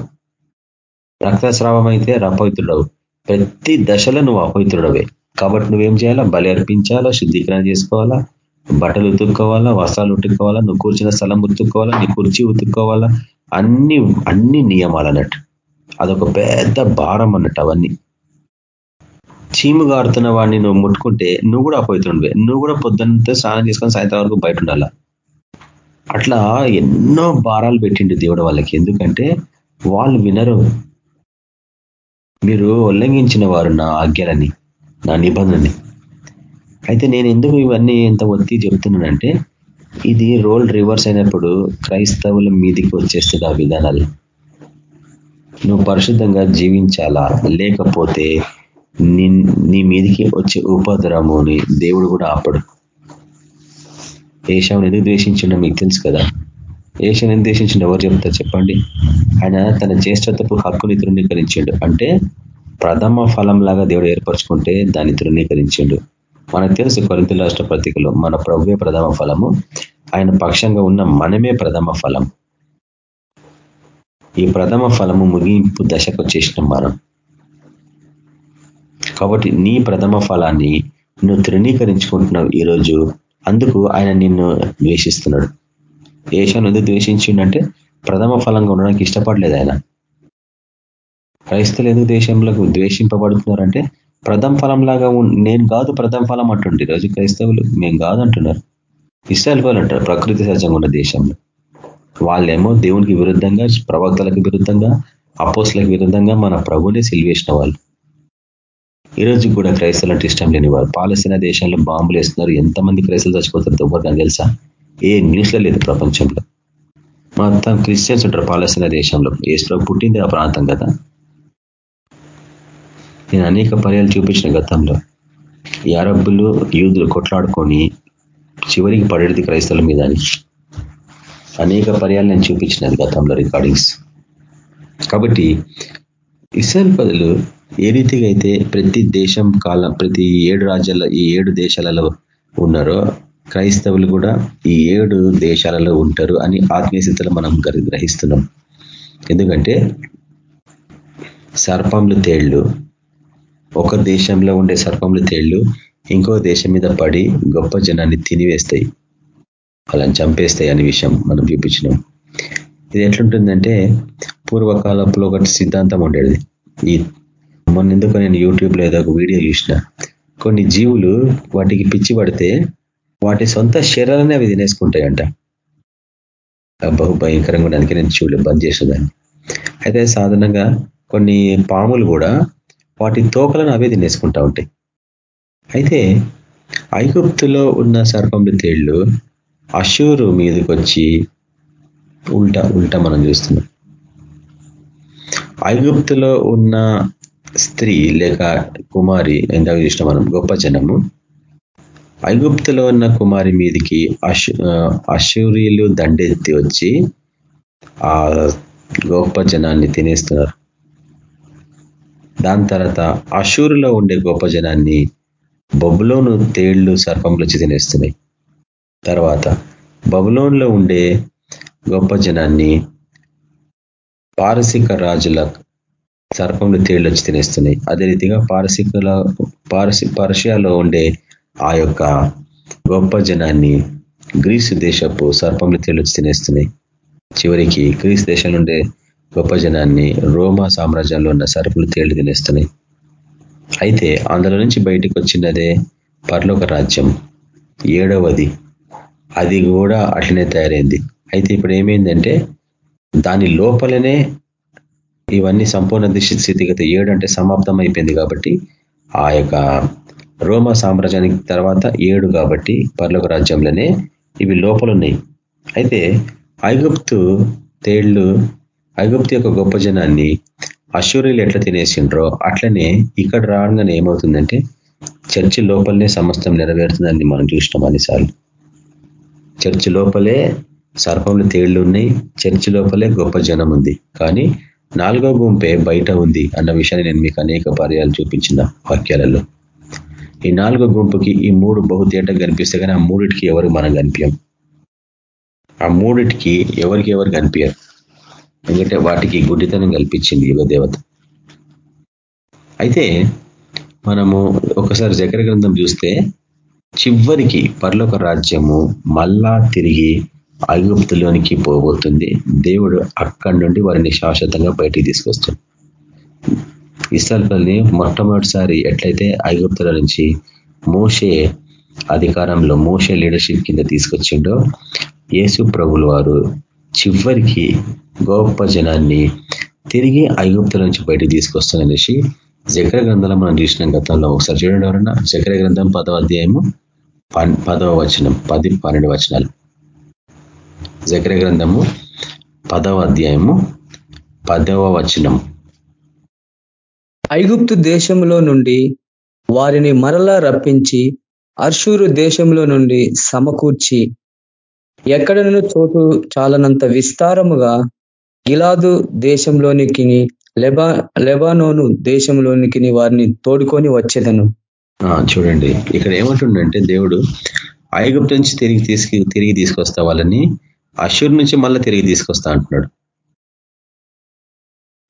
రక్తస్రావం అయితే అపవిత్రుడవు ప్రతి దశలో నువ్వు అపవిత్రుడవే. కాబట్టి నువ్వేం చేయాలా? బలి అర్పించాలా? శుద్ధీకరణ చేసుకోవాలా? బట్టలు ఉతుక్కోవాలా? వస్త్రాలు ఉతుక్కోవాలా? నువ్వు కూర్చున్న స్థలం ఉతుక్కోవాలా? నీ కుర్చీ ఉతుక్కోవాలా? అన్ని అన్ని నియమాలు అన్నట్టు. అదొక పెద్ద భారం అన్నట్టు అవన్నీ. చీము గారుతున్న వాడిని నువ్వు ముట్టుకుంటే నువ్వు కూడా అపోతుండవే నువ్వు కూడా పొద్దున్నంతా స్నానం చేసుకొని సాయంత్రం వరకు బయట ఉండాలా? అట్లా ఎన్నో భారాలు పెట్టిండు దేవుడు వాళ్ళకి. ఎందుకంటే వాళ్ళు వినరు. మీరు ఉల్లంఘించిన వారు నా ఆజ్ఞలని నా నిబంధనని. అయితే నేను ఎందుకు ఇవన్నీ ఎంత ఒత్తి చెప్తున్నానంటే ఇది రోల్ రివర్స్ అయినప్పుడు క్రైస్తవుల మీదికి వచ్చేస్తుంది ఆ విధానాలు. నువ్వు పరిశుద్ధంగా జీవించాలా? లేకపోతే నీ మీదికి వచ్చే ఉపద్రవముని దేవుడు కూడా ఆపడు. ఏషావుని ఎందుకు ద్వేషించిండో మీకు తెలుసు కదా. ఏషాను ఎందుకు ద్వేషించిండు ఎవరు చెప్తారు చెప్పండి. ఆయన తన జ్యేష్ఠతపు హక్కుని తృణీకరించిండు. అంటే ప్రథమ ఫలం లాగా దేవుడు ఏర్పరచుకుంటే దాన్ని తృణీకరించిండు. మనకు తెలుసు కొరింత రాష్ట్ర పత్రికలో మన ప్రభువే ప్రథమ ఫలము. ఆయన పక్షంగా ఉన్న మనమే ప్రథమ ఫలం. ఈ ప్రథమ ఫలము ముగింపు దశకు వచ్చేసిన మనం. కాబట్టి నీ ప్రథమ ఫలాన్ని నువ్వు తృణీకరించుకుంటున్నావు ఈరోజు. అందుకు ఆయన నిన్ను ద్వేషిస్తున్నాడు. ఏషాను ఎందుకు ద్వేషించిండంటే ప్రథమ ఫలంగా ఉండడానికి ఇష్టపడలేదు ఆయన. క్రైస్తవులు ఎందుకు దేశంలో ద్వేషింపబడుతున్నారంటే ప్రథమ ఫలం లాగా నేను కాదు ప్రథమ ఫలం అంటుండే. ఈరోజు క్రైస్తవులు మేము కాదు అంటున్నారు. ఇస్రాయల్ వాళ్ళు అంటారు ప్రకృతి సహజంగా ఉన్న దేశంలో. వాళ్ళేమో దేవునికి విరుద్ధంగా ప్రవక్తలకు విరుద్ధంగా అపోస్లకు విరుద్ధంగా మన ప్రభునే సిల్వేసిన వాళ్ళు. ఈరోజు కూడా క్రైస్తవులు అంటే ఇష్టం లేని వారు. పాలస్తీనా దేశంలో బాంబులు వేస్తున్నారు. ఎంతమంది క్రైస్తవులు చచ్చిపోతారు ఎవరికైనా తెలుసా? ఏ న్యూస్లో లేదు ప్రపంచంలో. మొత్తం క్రిస్టియన్స్ ఉంటారు పాలస్తీనా దేశంలో. ఏసులో పుట్టింది ఆ ప్రాంతం కదా. నేను అనేక పర్యాలు చూపించిన గతంలో. ఈ అరబ్బులు యూదులు కొట్లాడుకొని చివరికి పడేది క్రైస్తవుల మీద అని. అనేక పర్యాలు నేను చూపించినది గతంలో రికార్డింగ్స్. కాబట్టి ఇస్రాయల్ పదులు ఏ రీతిగా అయితే ప్రతి దేశం కాలం ప్రతి ఏడు రాజ్యాల ఈ ఏడు దేశాలలో ఉన్నారో క్రైస్తవులు కూడా ఈ ఏడు దేశాలలో ఉంటారు అని ఆత్మీయ స్థితిలో మనం గ్రహిస్తున్నాం. ఎందుకంటే సర్పంలు తేళ్ళు ఒక దేశంలో ఉండే సర్పంలు తేళ్ళు ఇంకో దేశం మీద పడి గొప్ప జనాన్ని తినివేస్తాయి. వాళ్ళని చంపేస్తాయి అనే విషయం మనం చూపించినాం. ఇది ఎట్లుంటుందంటే పూర్వకాలంలో ఒకటి సిద్ధాంతం ఉండేది. ఈ మొన్న ఎందుకు నేను యూట్యూబ్లో ఏదో ఒక వీడియో చూసిన. కొన్ని జీవులు వాటికి పిచ్చి పడితే వాటి సొంత శరీరాలనే అవి తినేసుకుంటాయంట. బహు భయంకరంగా ఉండడానికి నేను జీవులు బంద్ చేసేదాన్ని అయితే సాధారణంగా కొన్ని పాములు కూడా వాటి తోకలను అవే తినేసుకుంటా ఉంటాయి. అయితే ఐగుప్తులో ఉన్న సర్పంలు తేళ్ళు అషూరు మీదకి వచ్చి ఉల్టా ఉల్టా మనం చూస్తున్నాం. ఐగుప్తులో ఉన్న స్త్రీ లేక కుమారి ఎందుకు చూసిన మనం గొప్ప జనము. ఐగుప్తులో ఉన్న కుమారి మీదికి అశు అశూరియులు దండెత్తి వచ్చి ఆ గొప్ప జనాన్ని తినేస్తున్నారు. దాని తర్వాత అశూరులో ఉండే గొప్ప జనాన్ని బొబులోను తేళ్ళు సర్పంలు వచ్చి తినేస్తున్నాయి. తర్వాత బబులోన్లో ఉండే గొప్ప జనాన్ని పారసిక రాజుల సర్పంలు తేళ్ళు వచ్చి తినేస్తున్నాయి. అదే రీతిగా పారసికుల పారసి పర్షియాలో ఉండే ఆ యొక్క గొప్ప జనాన్ని గ్రీసు దేశపు సర్పంలు తేళ్ళు వచ్చి తినేస్తున్నాయి. చివరికి గ్రీస్ దేశం ఉండే గొప్ప జనాన్ని రోమా సామ్రాజ్యంలో ఉన్న సర్పులు తేళ్ళు తినేస్తున్నాయి. అయితే అందులో నుంచి బయటకు వచ్చినదే పర్లోక రాజ్యం. ఏడవది. అది కూడా అట్లనే తయారైంది. అయితే ఇప్పుడు ఏమైందంటే దాని లోపలనే ఇవన్నీ సంపూర్ణ దిశ స్థితిగత ఏడు అంటే సమాప్తం అయిపోయింది కాబట్టి ఆ యొక్క రోమ సామ్రాజ్యానికి తర్వాత ఏడు కాబట్టి పర్లోక రాజ్యంలోనే ఇవి లోపలున్నాయి. అయితే ఐగుప్తు తేళ్ళు ఐగుప్తు యొక్క గొప్ప జనాన్ని అశ్వర్యులు ఎట్లా తినేసిండ్రో అట్లనే ఇక్కడ రాగానే ఏమవుతుందంటే చర్చి లోపలనే సమస్తం నెరవేరుతుందని మనం చూసినాం అన్నిసార్లు. చర్చి లోపలే సర్పంలు తేళ్ళు ఉన్నాయి చర్చి లోపలే గొప్ప జనం ఉంది. కానీ నాలుగో గుంపే బయట ఉంది అన్న విషయాన్ని నేను మీకు అనేక పర్యాలు చూపించిన వాక్యాలలో. ఈ నాలుగో గుంపుకి ఈ మూడు బహుతేట కనిపిస్తే కానీ ఆ మూడిటికి ఎవరు మనం కనిపించం. ఆ మూడిటికి ఎవరికి ఎవరు కనిపించారు. ఎందుకంటే వాటికి గుడ్డితనం కల్పించింది యుగ దేవత అయితే మనము ఒకసారి జకర గ్రంథం చూస్తే చివరికి పర్లోక రాజ్యము మళ్ళా తిరిగి ఐగుప్తులోనికి పోబోతుంది. దేవుడు అక్కడి నుండి వారిని శాశ్వతంగా బయటికి తీసుకొస్తుంది. ఇస్రాల్ని మొట్టమొదటిసారి ఎట్లయితే ఐగుప్తుల నుంచి మోసే అధికారంలో మోసే లీడర్షిప్ కింద తీసుకొచ్చిండో యేసు ప్రభులు వారు చివరికి గొప్ప జనాన్ని తిరిగి ఐగుప్తుల నుంచి బయటికి తీసుకొస్తాననేసి జకర గ్రంథంలో మనం చూసిన గతంలో. ఒకసారి చూడండి ఎవరన్నా? జకర గ్రంథం పదవ అధ్యాయము పదవ వచనం పది పన్నెండు వచనాలు. జకర గ్రంథము పదవ అధ్యాయము పదవ వచనం ఐగుప్తు దేశంలో నుండి వారిని మరలా రప్పించి అర్షూరు దేశంలో నుండి సమకూర్చి ఎక్కడనూ చోటు చాలనంత విస్తారముగా గిలాదు దేశంలోనికి లెబా లెబానోను దేశంలోనికి వారిని తోడుకొని వచ్చేదను. చూడండి. ఇక్కడ ఏమంటుండంటే దేవుడు ఐగుప్తు నుంచి తిరిగి తీసుకు తిరిగి తీసుకొస్తా వాళ్ళని అషూర్ నుంచి మళ్ళీ తిరిగి తీసుకొస్తా అంటున్నాడు.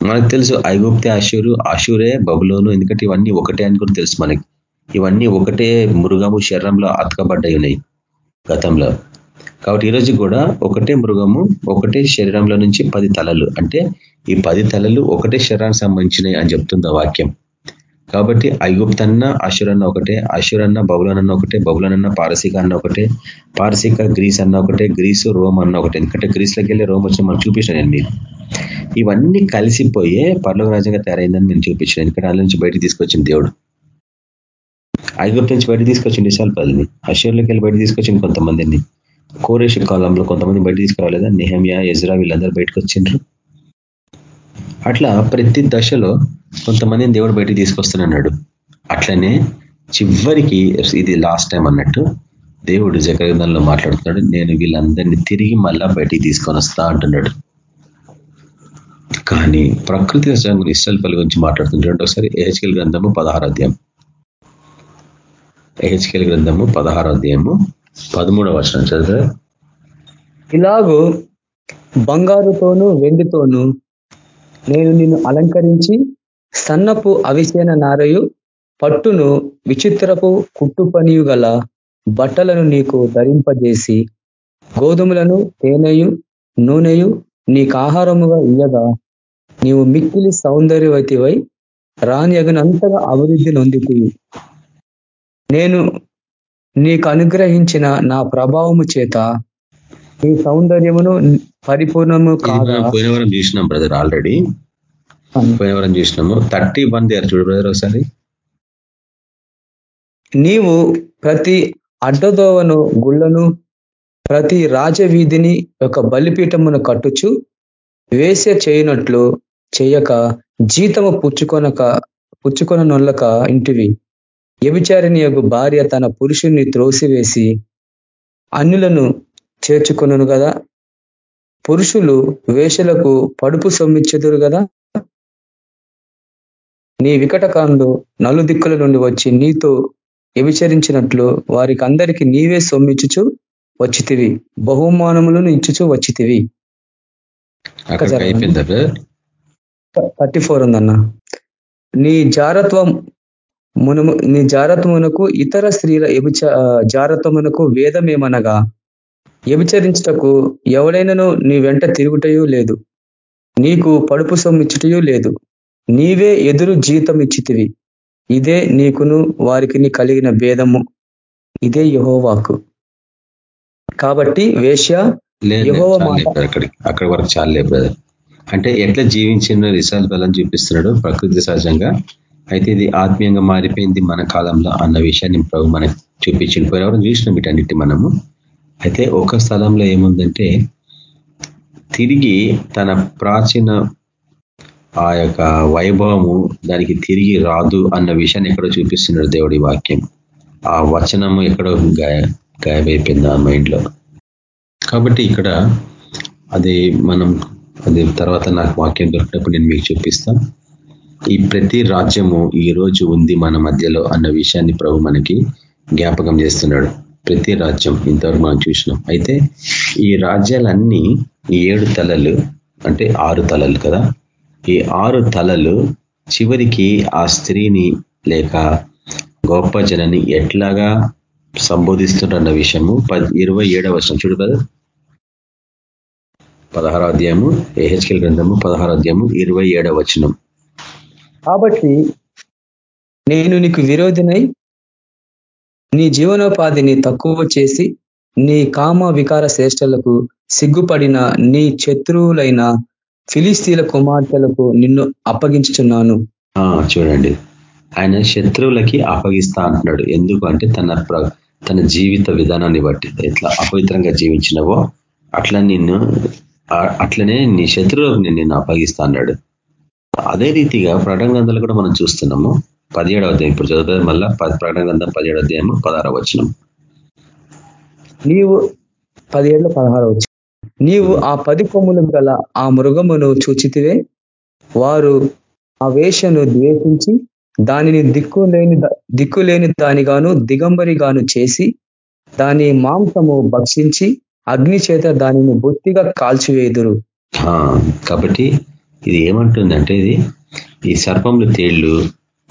మనకు తెలుసు ఐగుప్తే అషూరు అషూరే బబులోను ఎందుకంటే ఇవన్నీ ఒకటే అని కూడా తెలుసు మనకి. ఇవన్నీ ఒకటే మృగము శరీరంలో అతకబడ్డాయి ఉన్నాయి గతంలో. కాబట్టి ఈరోజు కూడా ఒకటే మృగము ఒకటే శరీరంలో నుంచి పది తలలు. అంటే ఈ పది తలలు ఒకటే శరీరానికి సంబంధించినవి అని చెప్తుంది వాక్యం. కాబట్టి ఐగుప్తన్న అన్న ఒకటే అషురన్న బబులనన్న ఒకటే బబులనన్న పారసిక అన్న ఒకటే పారసిక గ్రీస్ అన్న ఒకటే గ్రీసు రోమ్ అన్న ఒకటే. ఎందుకంటే గ్రీస్లోకి వెళ్ళి రోమ్ వచ్చి మనం చూపించాను నేను మీకు. ఇవన్నీ కలిసిపోయే పర్లోక రాజ్యంగా తయారైందని నేను చూపించాను. ఎందుకంటే అందులో నుంచి బయటకు తీసుకొచ్చిన దేవుడు. ఐగుప్తు నుంచి బయట తీసుకొచ్చింది విశాల్ పదిని అషూర్లోకి వెళ్ళి బయట తీసుకొచ్చింది కొంతమందిని. కోరేష్ కాలంలో కొంతమంది బయట తీసుకురాలేదా? నెహమియా ఎజ్రా వీళ్ళందరూ బయటకు వచ్చిండ్రు. అట్లా ప్రతి దశలో కొంతమందిని దేవుడు బయటికి తీసుకొస్తానన్నాడు. అట్లనే చివరికి ఇది లాస్ట్ టైం అన్నట్టు దేవుడు జగదంలో మాట్లాడుతున్నాడు నేను వీళ్ళందరినీ తిరిగి మళ్ళా బయటికి తీసుకొని వస్తా అంటున్నాడు. కానీ ప్రకృతి సహజంగా ఇష్టల గురించి మాట్లాడుతుంటాడు ఒకసారి ఏహెచ్కెల్ గ్రంథము పదహారు అధ్యాయం. ఏహెచ్కెల్ గ్రంథము పదహారు అధ్యాయము పదమూడవ వర్షం చదివే ఇలాగూ బంగారుతోనూ వెండితోనూ నేను నిన్ను అలంకరించి సన్నపు అవిసేన నారయు పట్టును విచిత్రపు కుట్టు పనియు గల బట్టలను నీకు ధరింపజేసి గోధుమలను తేనెయు నూనెయు నీకు ఆహారముగా ఇయ్యగా. నీవు మిక్కిలి సౌందర్యవతివై రానియగనంతగా అభివృద్ధి నొందితివి. నేను నీకు అనుగ్రహించిన నా ప్రభావము చేత నీ సౌందర్యమును పరిపూర్ణము కాదు పోయిన చూసినాం బ్రదర్ ఆల్రెడీ పోయిన వారం చూసినాము? థర్టీ వన్ దేర్ చూడు బ్రదర్ ఒకసారి. నీవు ప్రతి అడ్డదోవను గుళ్ళను ప్రతి రాజవీధిని ఒక బలిపీఠమును కట్టుచు వేసే చేయనట్లు చేయక జీతము పుచ్చుకొనక పుచ్చుకొన నొల్లక ఇంటివి. వ్యభిచారిణి యొక్క భార్య తన పురుషుణ్ణి త్రోసివేసి అన్యులను చేర్చుకొనను కదా పురుషులు వేషలకు పడుపు సొమ్మిచ్చెదురు కదా నీ వికటకాండు నలుదిక్కుల నుండి వచ్చి నీతో వ్యభిచరించినట్లు వారికి అందరికి నీవే సొమ్మిచ్చుచు వచ్చితివి. బహుమానములను ఇచ్చుచు వచ్చితివి. థర్టీ ఫోర్ ఉందన్న. నీ జారత్వం మునము నీ జారత్వమునకు ఇతర స్త్రీల ఎబిచ జారత్వమునకు వేదమేమనగా? వ్యభిచరించుటకు ఎవడైనాను నీ వెంట తిరుగుటయూ లేదు. నీకు పడుపు సొమ్మిచ్చుటయూ లేదు. నీవే ఎదురు జీతం ఇచ్చితివి ఇదే నీకును వారికి కలిగిన భేదము. ఇదే యహోవాకు. కాబట్టి అక్కడికి అక్కడి వరకు చాలే బ్రదర్. అంటే ఎట్లా జీవించిన రిసల్ట్ బలం చూపిస్తున్నాడు ప్రకృతి సహజంగా. అయితే ఇది ఆత్మీయంగా మారిపోయింది మన కాలంలో అన్న విషయాన్ని ప్రభు మనకు చూపించింది పోయినవరం చూసినాం వీటన్నిటి మనము. అయితే ఒక స్థలంలో ఏముందంటే తిరిగి తన ప్రాచీన ఆ యొక్క వైభవము దానికి తిరిగి రాదు అన్న విషయాన్ని ఎక్కడో చూపిస్తున్నాడు దేవుడి వాక్యం. ఆ వచనము ఎక్కడో గాయ గాయమైపోయింది ఆ మైండ్లో కాబట్టి ఇక్కడ అది మనం అది తర్వాత నాకు వాక్యం దొరికినప్పుడు నేను మీకు చూపిస్తాను ఈ ప్రతి రాజ్యము ఈ రోజు ఉంది మన మధ్యలో అన్న విషయాన్ని ప్రభు మనకి జ్ఞాపకం చేస్తున్నాడు. ప్రతి రాజ్యం ఇంతవరకు మనం చూసినాం. అయితే ఈ రాజ్యాలన్నీ ఈ ఏడు తలలు అంటే ఆరు తలలు కదా? ఈ ఆరు తలలు చివరికి ఆ స్త్రీని లేక గొప్ప జనని ఎట్లాగా సంబోధిస్తుండన్న విషయము ఇరవై ఏడవ వర్షం చూడు కదా. పదహారో అధ్యాయము ఏహెచ్కెల్ గ్రంథము పదహారో అధ్యాయము ఇరవై ఏడవ వచనం. కాబట్టి నేను నీకు విరోధినై నీ జీవనోపాధిని తక్కువ చేసి నీ కామ వికార శ్రేష్టలకు సిగ్గుపడిన నీ శత్రువులైన ఫిలిస్తీన్ల కుమార్తెలకు నిన్ను అప్పగించుచున్నాను. ఆ, చూడండి. ఆయన శత్రువులకి అప్పగిస్తా అంటున్నాడు. ఎందుకు అంటే తన తన జీవిత విధానాన్ని బట్టి. ఎట్లా అపవిత్రంగా జీవించినవో అట్లా నిన్ను అట్లనే నీ శత్రువులకు నేను నిన్ను అప్పగిస్తా అన్నాడు అదే రీతిగా ప్రకటన కూడా మనం చూస్తున్నాము. పదిహేడవ అధ్యాయం. ఇప్పుడు చదువుతుంది మళ్ళా. ప్రకటన గ్రంథం పదిహేడవ అధ్యాయము పదహారవ వచనం. నీవు పదిహేడులో పదహారు వచ్చి నీవు ఆ పది కొమ్ములు గల ఆ మృగమును చూచితివే? వారు ఆ వేషను ద్వేషించి దానిని దిక్కు లేని దిక్కు లేని దానిగాను దిగంబరిగాను చేసి దాని మాంసము భక్షించి అగ్ని చేత దానిని బొత్తిగా కాల్చివేదురు ఆ, కాబట్టి ఇది ఏమంటుందంటే ఇది ఈ సర్పములు తేళ్ళు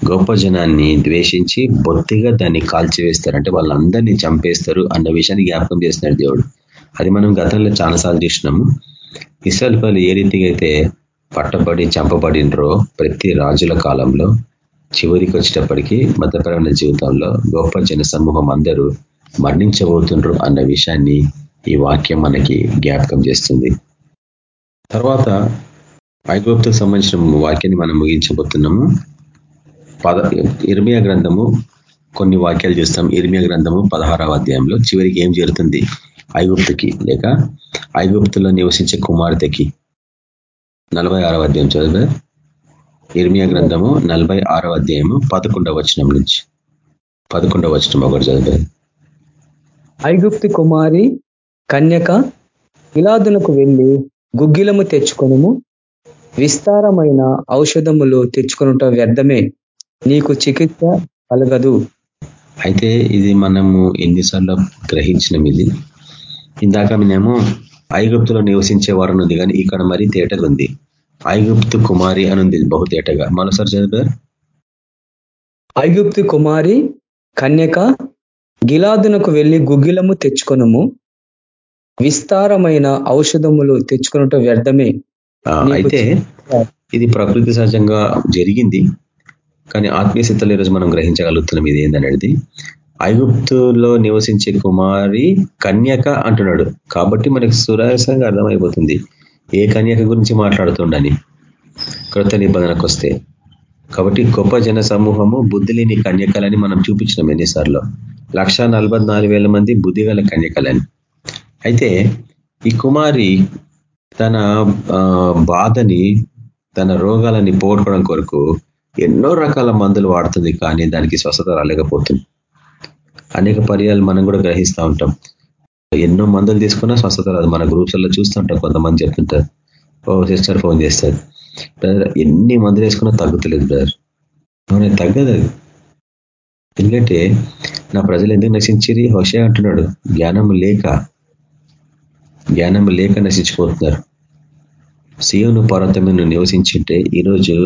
గొప్ప జనాన్ని ద్వేషించి బొత్తిగా దాన్ని కాల్చివేస్తారు అంటే వాళ్ళందరినీ చంపేస్తారు అన్న విషయాన్ని జ్ఞాపకం చేస్తున్నాడు దేవుడు. అది మనం గతంలో చాలాసార్లు చూసినాము. ఇస్రాయల్ ఏ రీతిగా అయితే పట్టబడి చంపబడినరో ప్రతి రాజుల కాలంలో చివరికి వచ్చేటప్పటికీ మతపరమైన జీవితంలో గొప్ప జన సమూహం అందరూ మరణించబోతుండ్రు అన్న విషయాన్ని ఈ వాక్యం మనకి జ్ఞాపకం చేస్తుంది. తర్వాత ఐగోప్తకు సంబంధించిన వాక్యాన్ని మనం ముగించబోతున్నాము. పద ఇర్మియా గ్రంథము కొన్ని వాక్యాలు చూస్తాం. ఇర్మియా గ్రంథము పదహారవ అధ్యాయంలో చివరికి ఏం జరుగుతుంది? ఐగుప్తుకి లేక ఐగుప్తులో నివసించే కుమార్తెకి. నలభై ఆరవ అధ్యాయం చదివే ఇర్మియా గ్రంథము నలభై ఆరవ అధ్యాయము పదకొండవ వచనం నుంచి. పదకొండవ వచనం ఒకటి చదివే ఐగుప్తి కుమారి కన్యక ఇలాదునకు వెళ్ళి గుగ్గిలము తెచ్చుకొనుము. విస్తారమైన ఔషధములు తెచ్చుకొనుట వ్యర్థమే. నీకు చికిత్స కలగదు. అయితే ఇది మనము ఎన్నిసార్లు గ్రహించినాం ఇది ఇందాక మేము ఐగుప్తులో నివసించే వారు ఉంది కానీ ఇక్కడ మరి తేటగా ఉంది. ఐగుప్తు కుమారి అని ఉంది బహు తేటగా. మరోసారి చదివారు ఐగుప్తి కుమారి కన్యక గిలాదునకు వెళ్ళి గుగ్గిలము తెచ్చుకొనుము. విస్తారమైన ఔషధములు తెచ్చుకున్నట వ్యర్థమే. అయితే ఇది ప్రకృతి సహజంగా జరిగింది కానీ ఆత్మీయ స్థితిలో ఈరోజు మనం గ్రహించగలుగుతున్నాం ఇది ఏందనేది. ఐగుప్తులో నివసించే కుమారి కన్యక అంటున్నాడు. కాబట్టి మనకి సురాసంగా అర్థమైపోతుంది. ఏ కన్యక గురించి మాట్లాడుతుండని? కృత నిబంధనకు వస్తే. కాబట్టి గొప్ప జన సమూహము బుద్ధి లేని కన్యకలని మనం చూపించినాం ఎన్నిసార్లు. లక్ష మంది బుద్ధిగల కన్యకలని. అయితే ఈ కుమారి తన ఆ, బాధని తన రోగాలని పోగొట్టుకోవడం కొరకు ఎన్నో రకాల మందులు వాడుతుంది కానీ దానికి స్వస్థత రాలేకపోతుంది. అనేక పర్యాలు మనం కూడా గ్రహిస్తూ ఉంటాం. ఎన్నో మందులు తీసుకున్నా స్వస్థత రాదు. మన గ్రూప్స్లో చూస్తుంటాం కొంతమంది చెప్తుంటారు. ఓ సిస్టర్ ఫోన్ చేస్తారు బ్రదర్ ఎన్ని మందులు వేసుకున్నా తగ్గుతలేదు బ్రదర్ అవునే తగ్గదు అది. ఎందుకంటే నా ప్రజలు ఎందుకు నశించిరి హోషే అంటున్నాడు. జ్ఞానం లేక జ్ఞానం లేక నశించిపోతున్నారు. సియోను పర్వతమైన నివసించింటే ఈరోజు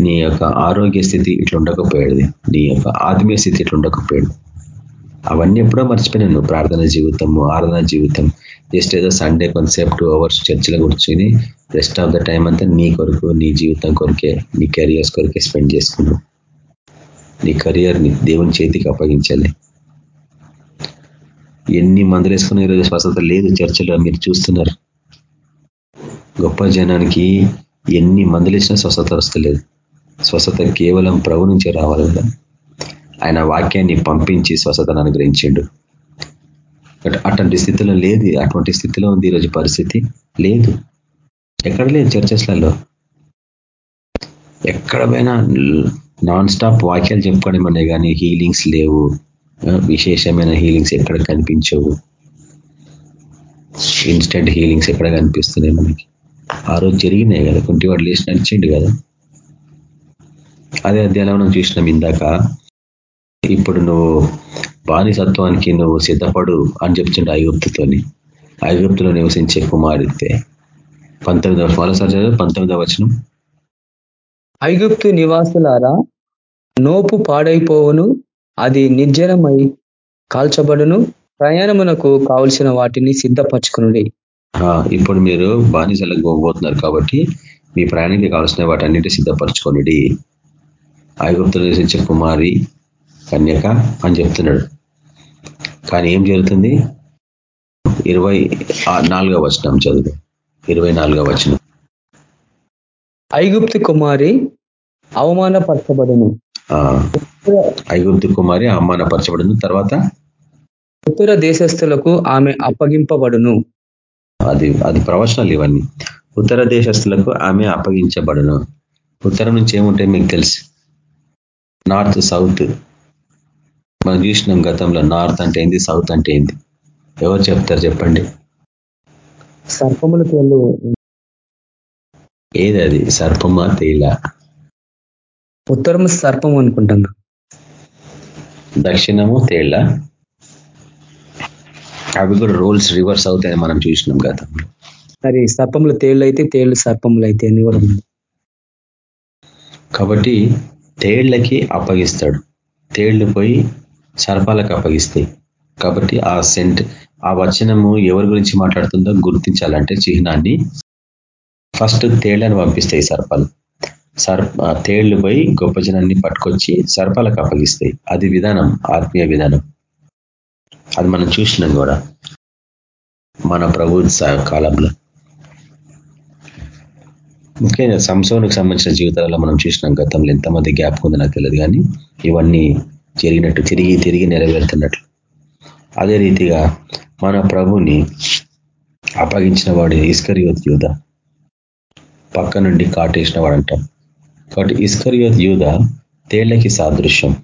నీ యొక్క ఆరోగ్య స్థితి ఇట్లా ఉండకపోయాడు నీ యొక్క ఆత్మీయ స్థితి ఇట్లా ఉండకపోయాడు అవన్నీ ఎప్పుడో మర్చిపోయినాను. ప్రార్థన జీవితము ఆరాధన జీవితం జస్ట్ ఏదో సండే కొంతసేపు టూ అవర్స్ చర్చిలో కూర్చొని రెస్ట్ ఆఫ్ ద టైం అంతా నీ కొరకు నీ జీవితం కొరికే నీ కెరియర్స్ కొరకే స్పెండ్ చేసుకున్నావు నీ కెరియర్ని దేవుని చేతికి అప్పగించాలి. ఎన్ని మందులు వేసుకున్న ఈరోజు స్వస్థత లేదు చర్చలో మీరు చూస్తున్నారు. గొప్ప జనానికి ఎన్ని మందులు ఇచ్చినా స్వస్థత వస్తలేదు. స్వస్థత కేవలం ప్రభు నుంచే రావాలి ఆయన వాక్యాన్ని పంపించి స్వస్థతను అనుగ్రహించిండు. అటువంటి స్థితిలో లేదు. అటువంటి స్థితిలో ఉంది ఈరోజు పరిస్థితి. లేదు. ఎక్కడ లేదు చర్చస్లలో. ఎక్కడ పోయినా నాన్ స్టాప్ వాక్యాలు చెప్పుకోవడం కానీ హీలింగ్స్ లేవు. విశేషమైన హీలింగ్స్ ఎక్కడ కనిపించవు. ఇన్స్టెంట్ హీలింగ్స్ ఎక్కడ కనిపిస్తున్నాయి మనకి? ఆ రోజు జరిగినాయి కదా. కుంటివాడు లేచి నడిచిండు కదా. అదే అధ్యాయంలో మనం చూసినాం ఇందాక. ఇప్పుడు నువ్వు బానిసత్వానికి నువ్వు సిద్ధపడు అని చెప్తుండే ఐగుప్తుతోని. ఐగుప్తులో నివసించే కుమార్తె పంతొమ్మిదవ మరోసారి పంతొమ్మిదవ వచనం. ఐగుప్తు నివాసులారా నోపు పాడైపోవును అది నిర్జనమై కాల్చబడును ప్రయాణమునకు కావలసిన వాటిని సిద్ధపరచుకునుడి. ఇప్పుడు మీరు బానిసలకు పోబోతున్నారు కాబట్టి మీ ప్రయాణానికి కావాల్సిన వాటన్నిటి సిద్ధపరచుకొనిడి. ఐగుప్తులు నివసించే కుమారి కన్యక అని చెప్తున్నాడు. కానీ ఏం జరుగుతుంది? ఇరవై నాలుగవ వచనం చదువు. ఇరవై నాలుగవ వచనం. ఐగుప్తి కుమారి అవమానపరచబడును. ఐగుప్తు కుమారి అవమానపరచబడిన. తర్వాత? ఉత్తర దేశస్థులకు ఆమె అప్పగింపబడును. అది అది ప్రవచనాలు ఇవన్నీ. ఉత్తర దేశస్తులకు ఆమె అప్పగించబడును. ఉత్తరం నుంచి ఏముంటాయి మీకు తెలుసు? North south. మనం చూసినాం గతంలో నార్త్ అంటే ఏంది సౌత్ అంటే ఏంది? ఎవరు చెప్తారు చెప్పండి? సర్పములకు వెళ్ళు. ఏది అది? సర్పమా తేల? ఉత్తరము సర్పం అనుకుంటున్నా దక్షిణము తేళ్ళ అవి కూడా రోల్స్ రివర్స్ అవుతాయని మనం చూసినాం గతంలో. మరి సర్పములు తేళ్ళు అయితే తేళ్ళు సర్పములు అయితే అని కూడా కాబట్టి తేళ్ళకి అప్పగిస్తాడు. తేళ్ళు పోయి సర్పాలకు అప్పగిస్తాయి. కాబట్టి ఆ సెంట్ ఆ వచనము ఎవరి గురించి మాట్లాడుతుందో గుర్తించాలంటే చిహ్నాన్ని ఫస్ట్ తేళ్ళను పంపిస్తాయి సర్పాలు. సర్ప తేళ్ళు పోయి గొప్ప జనాన్ని పట్టుకొచ్చి సర్పాలకు అప్పగిస్తాయి. అది విధానం ఆత్మీయ విధానం. అది మనం చూసినాం కూడా మన ప్రభు స- కాలంలో. ముఖ్యంగా సంసోనికి సంబంధించిన జీవితాలలో మనం చూసినాం గతంలో ఎంతమంది గ్యాప్ ఉందో నాకు తెలియదు కానీ ఇవన్నీ జరిగినట్టు తిరిగి తిరిగి నెరవేరుతున్నట్లు. అదే రీతిగా మన ప్రభుని అప్పగించిన వాడు ఇస్కరియోత్ యూధ పక్క నుండి కాటేసిన వాడు అంటాం కాబట్టి ఇస్కరియోత్ యూధ తేళ్ళకి సాదృశ్యం.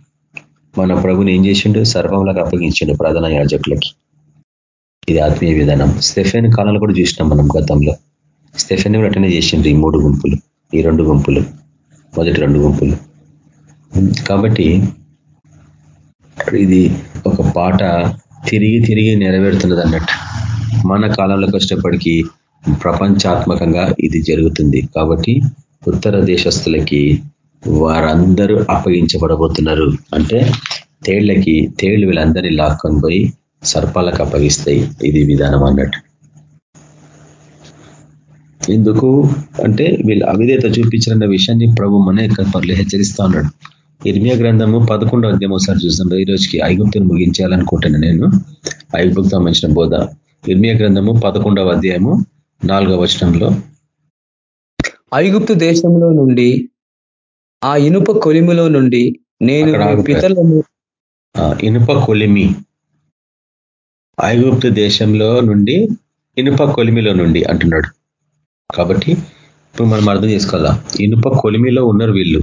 మన ప్రభుని ఏం చేసిండు? సర్వంలకు అప్పగించిండు ప్రధాన యాజకులకి. ఇది ఆత్మీయ విధానం. స్టెఫెన్ కాలంలో కూడా చూసినాం మనం గతంలో. స్టెఫెన్ కూడా అటెండ్ చేసిండ్రు ఈ మూడు గుంపులు ఈ రెండు గుంపులు మొదటి రెండు గుంపులు. కాబట్టి ఇది ఒక పాట తిరిగి తిరిగి నెరవేరుతున్నది అన్నట్టు. మన కాలంలోకి వచ్చేటప్పటికీ ప్రపంచాత్మకంగా ఇది జరుగుతుంది. కాబట్టి ఉత్తర దేశస్తులకి వారందరూ అప్పగించబడబోతున్నారు. అంటే తేళ్ళకి తేళ్ళు వీళ్ళందరినీ లాక్కొని పోయి సర్పాలకు అప్పగిస్తాయి ఇది విధానం అన్నట్టు. ఎందుకు? అంటే వీళ్ళు అవిధేత చూపించారన్న విషయాన్ని ప్రభు మన యొక్క పనులు ఉన్నాడు. ఇర్మియా గ్రంథము పదకొండో అధ్యాయం ఒకసారి చూసాం ఈ రోజుకి ఐగుప్తును ముగించాలనుకుంటున్నాను నేను. ఐగుప్తు సంబంధించిన బోధ. ఇర్మియా గ్రంథము పదకొండవ అధ్యాయము నాలుగవ వచనంలో. ఐగుప్తు దేశంలో నుండి ఆ ఇనుప కొలిమిలో నుండి నేను ఆ, ఇనుప కొలిమి. ఐగుప్తు దేశంలో నుండి ఇనుప కొలిమిలో నుండి అంటున్నాడు. కాబట్టి ఇప్పుడు మనం అర్థం చేసుకోవాలా? ఇనుప కొలిమిలో ఉన్నారు వీళ్ళు.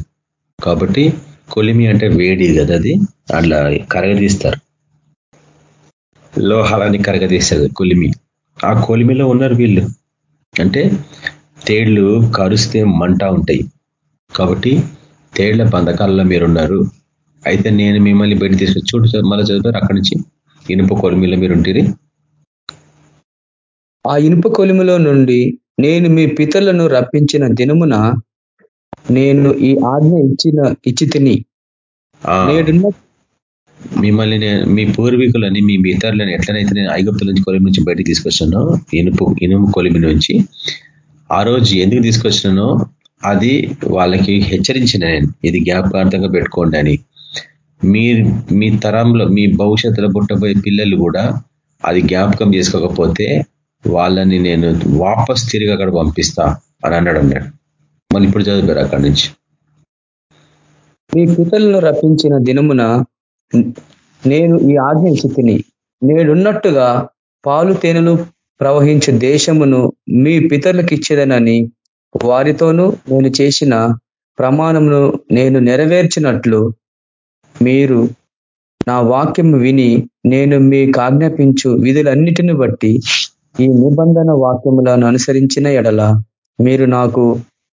కాబట్టి కొలిమి అంటే వేడి కదా అది? అట్లా కరగదీస్తారు. లోహాలని కరగదీస్తారు కొలిమి. ఆ కొలిమిలో ఉన్నారు వీళ్ళు. అంటే తేళ్ళు కరుస్తే మంట ఉంటాయి. కాబట్టి తేళ్ళ బంధకాలలో మీరున్నారు. అయితే నేను మిమ్మల్ని బయట తీసుకొచ్చి చూడు మళ్ళీ చదువుతారు అక్కడి నుంచి. ఇనుప కొలిమిలో మీరుంటిరి ఆ ఇనుప కొలిమిలో నుండి నేను మీ పితలను రప్పించిన దినమున నేను ఈ ఆజ్ఞ ఇచ్చిన ఇచ్చి తిని. నేడున్న మిమ్మల్ని నేను మీ పూర్వీకులని మీ ఇతరులను ఎట్లనైతే నేను ఐగుప్తుల నుంచి కొలిమి నుంచి బయటికి తీసుకొచ్చానో ఇనుపు ఇనుము కొలిమి నుంచి ఆ రోజు ఎందుకు తీసుకొచ్చినానో అది వాళ్ళకి హెచ్చరించిన నేను. ఇది జ్ఞాపకార్థంగా పెట్టుకోండి అని. మీ మీ తరంలో మీ భవిష్యత్తులో పుట్టబోయే పిల్లలు కూడా అది జ్ఞాపకం చేసుకోకపోతే వాళ్ళని నేను వాపస్ తిరిగి అక్కడ పంపిస్తా అని అన్నాడు అన్నాడు మళ్ళీ ఇప్పుడు చదువుతారు అక్కడి నుంచి? మీ పితలను రప్పించిన దినమున నేను ఈ ఆజ్ఞ ఇచ్చి తిని నేడున్నట్టుగా పాలు తేనెలు ప్రవహించే దేశమును మీ పితరులకు ఇచ్చేదనని వారితోనూ నేను చేసిన ప్రమాణమును నేను నెరవేర్చినట్లు మీరు నా వాక్యం విని నేను మీకు ఆజ్ఞాపించు విధులన్నిటిని బట్టి ఈ నిబంధన వాక్యములను అనుసరించిన ఎడల మీరు నాకు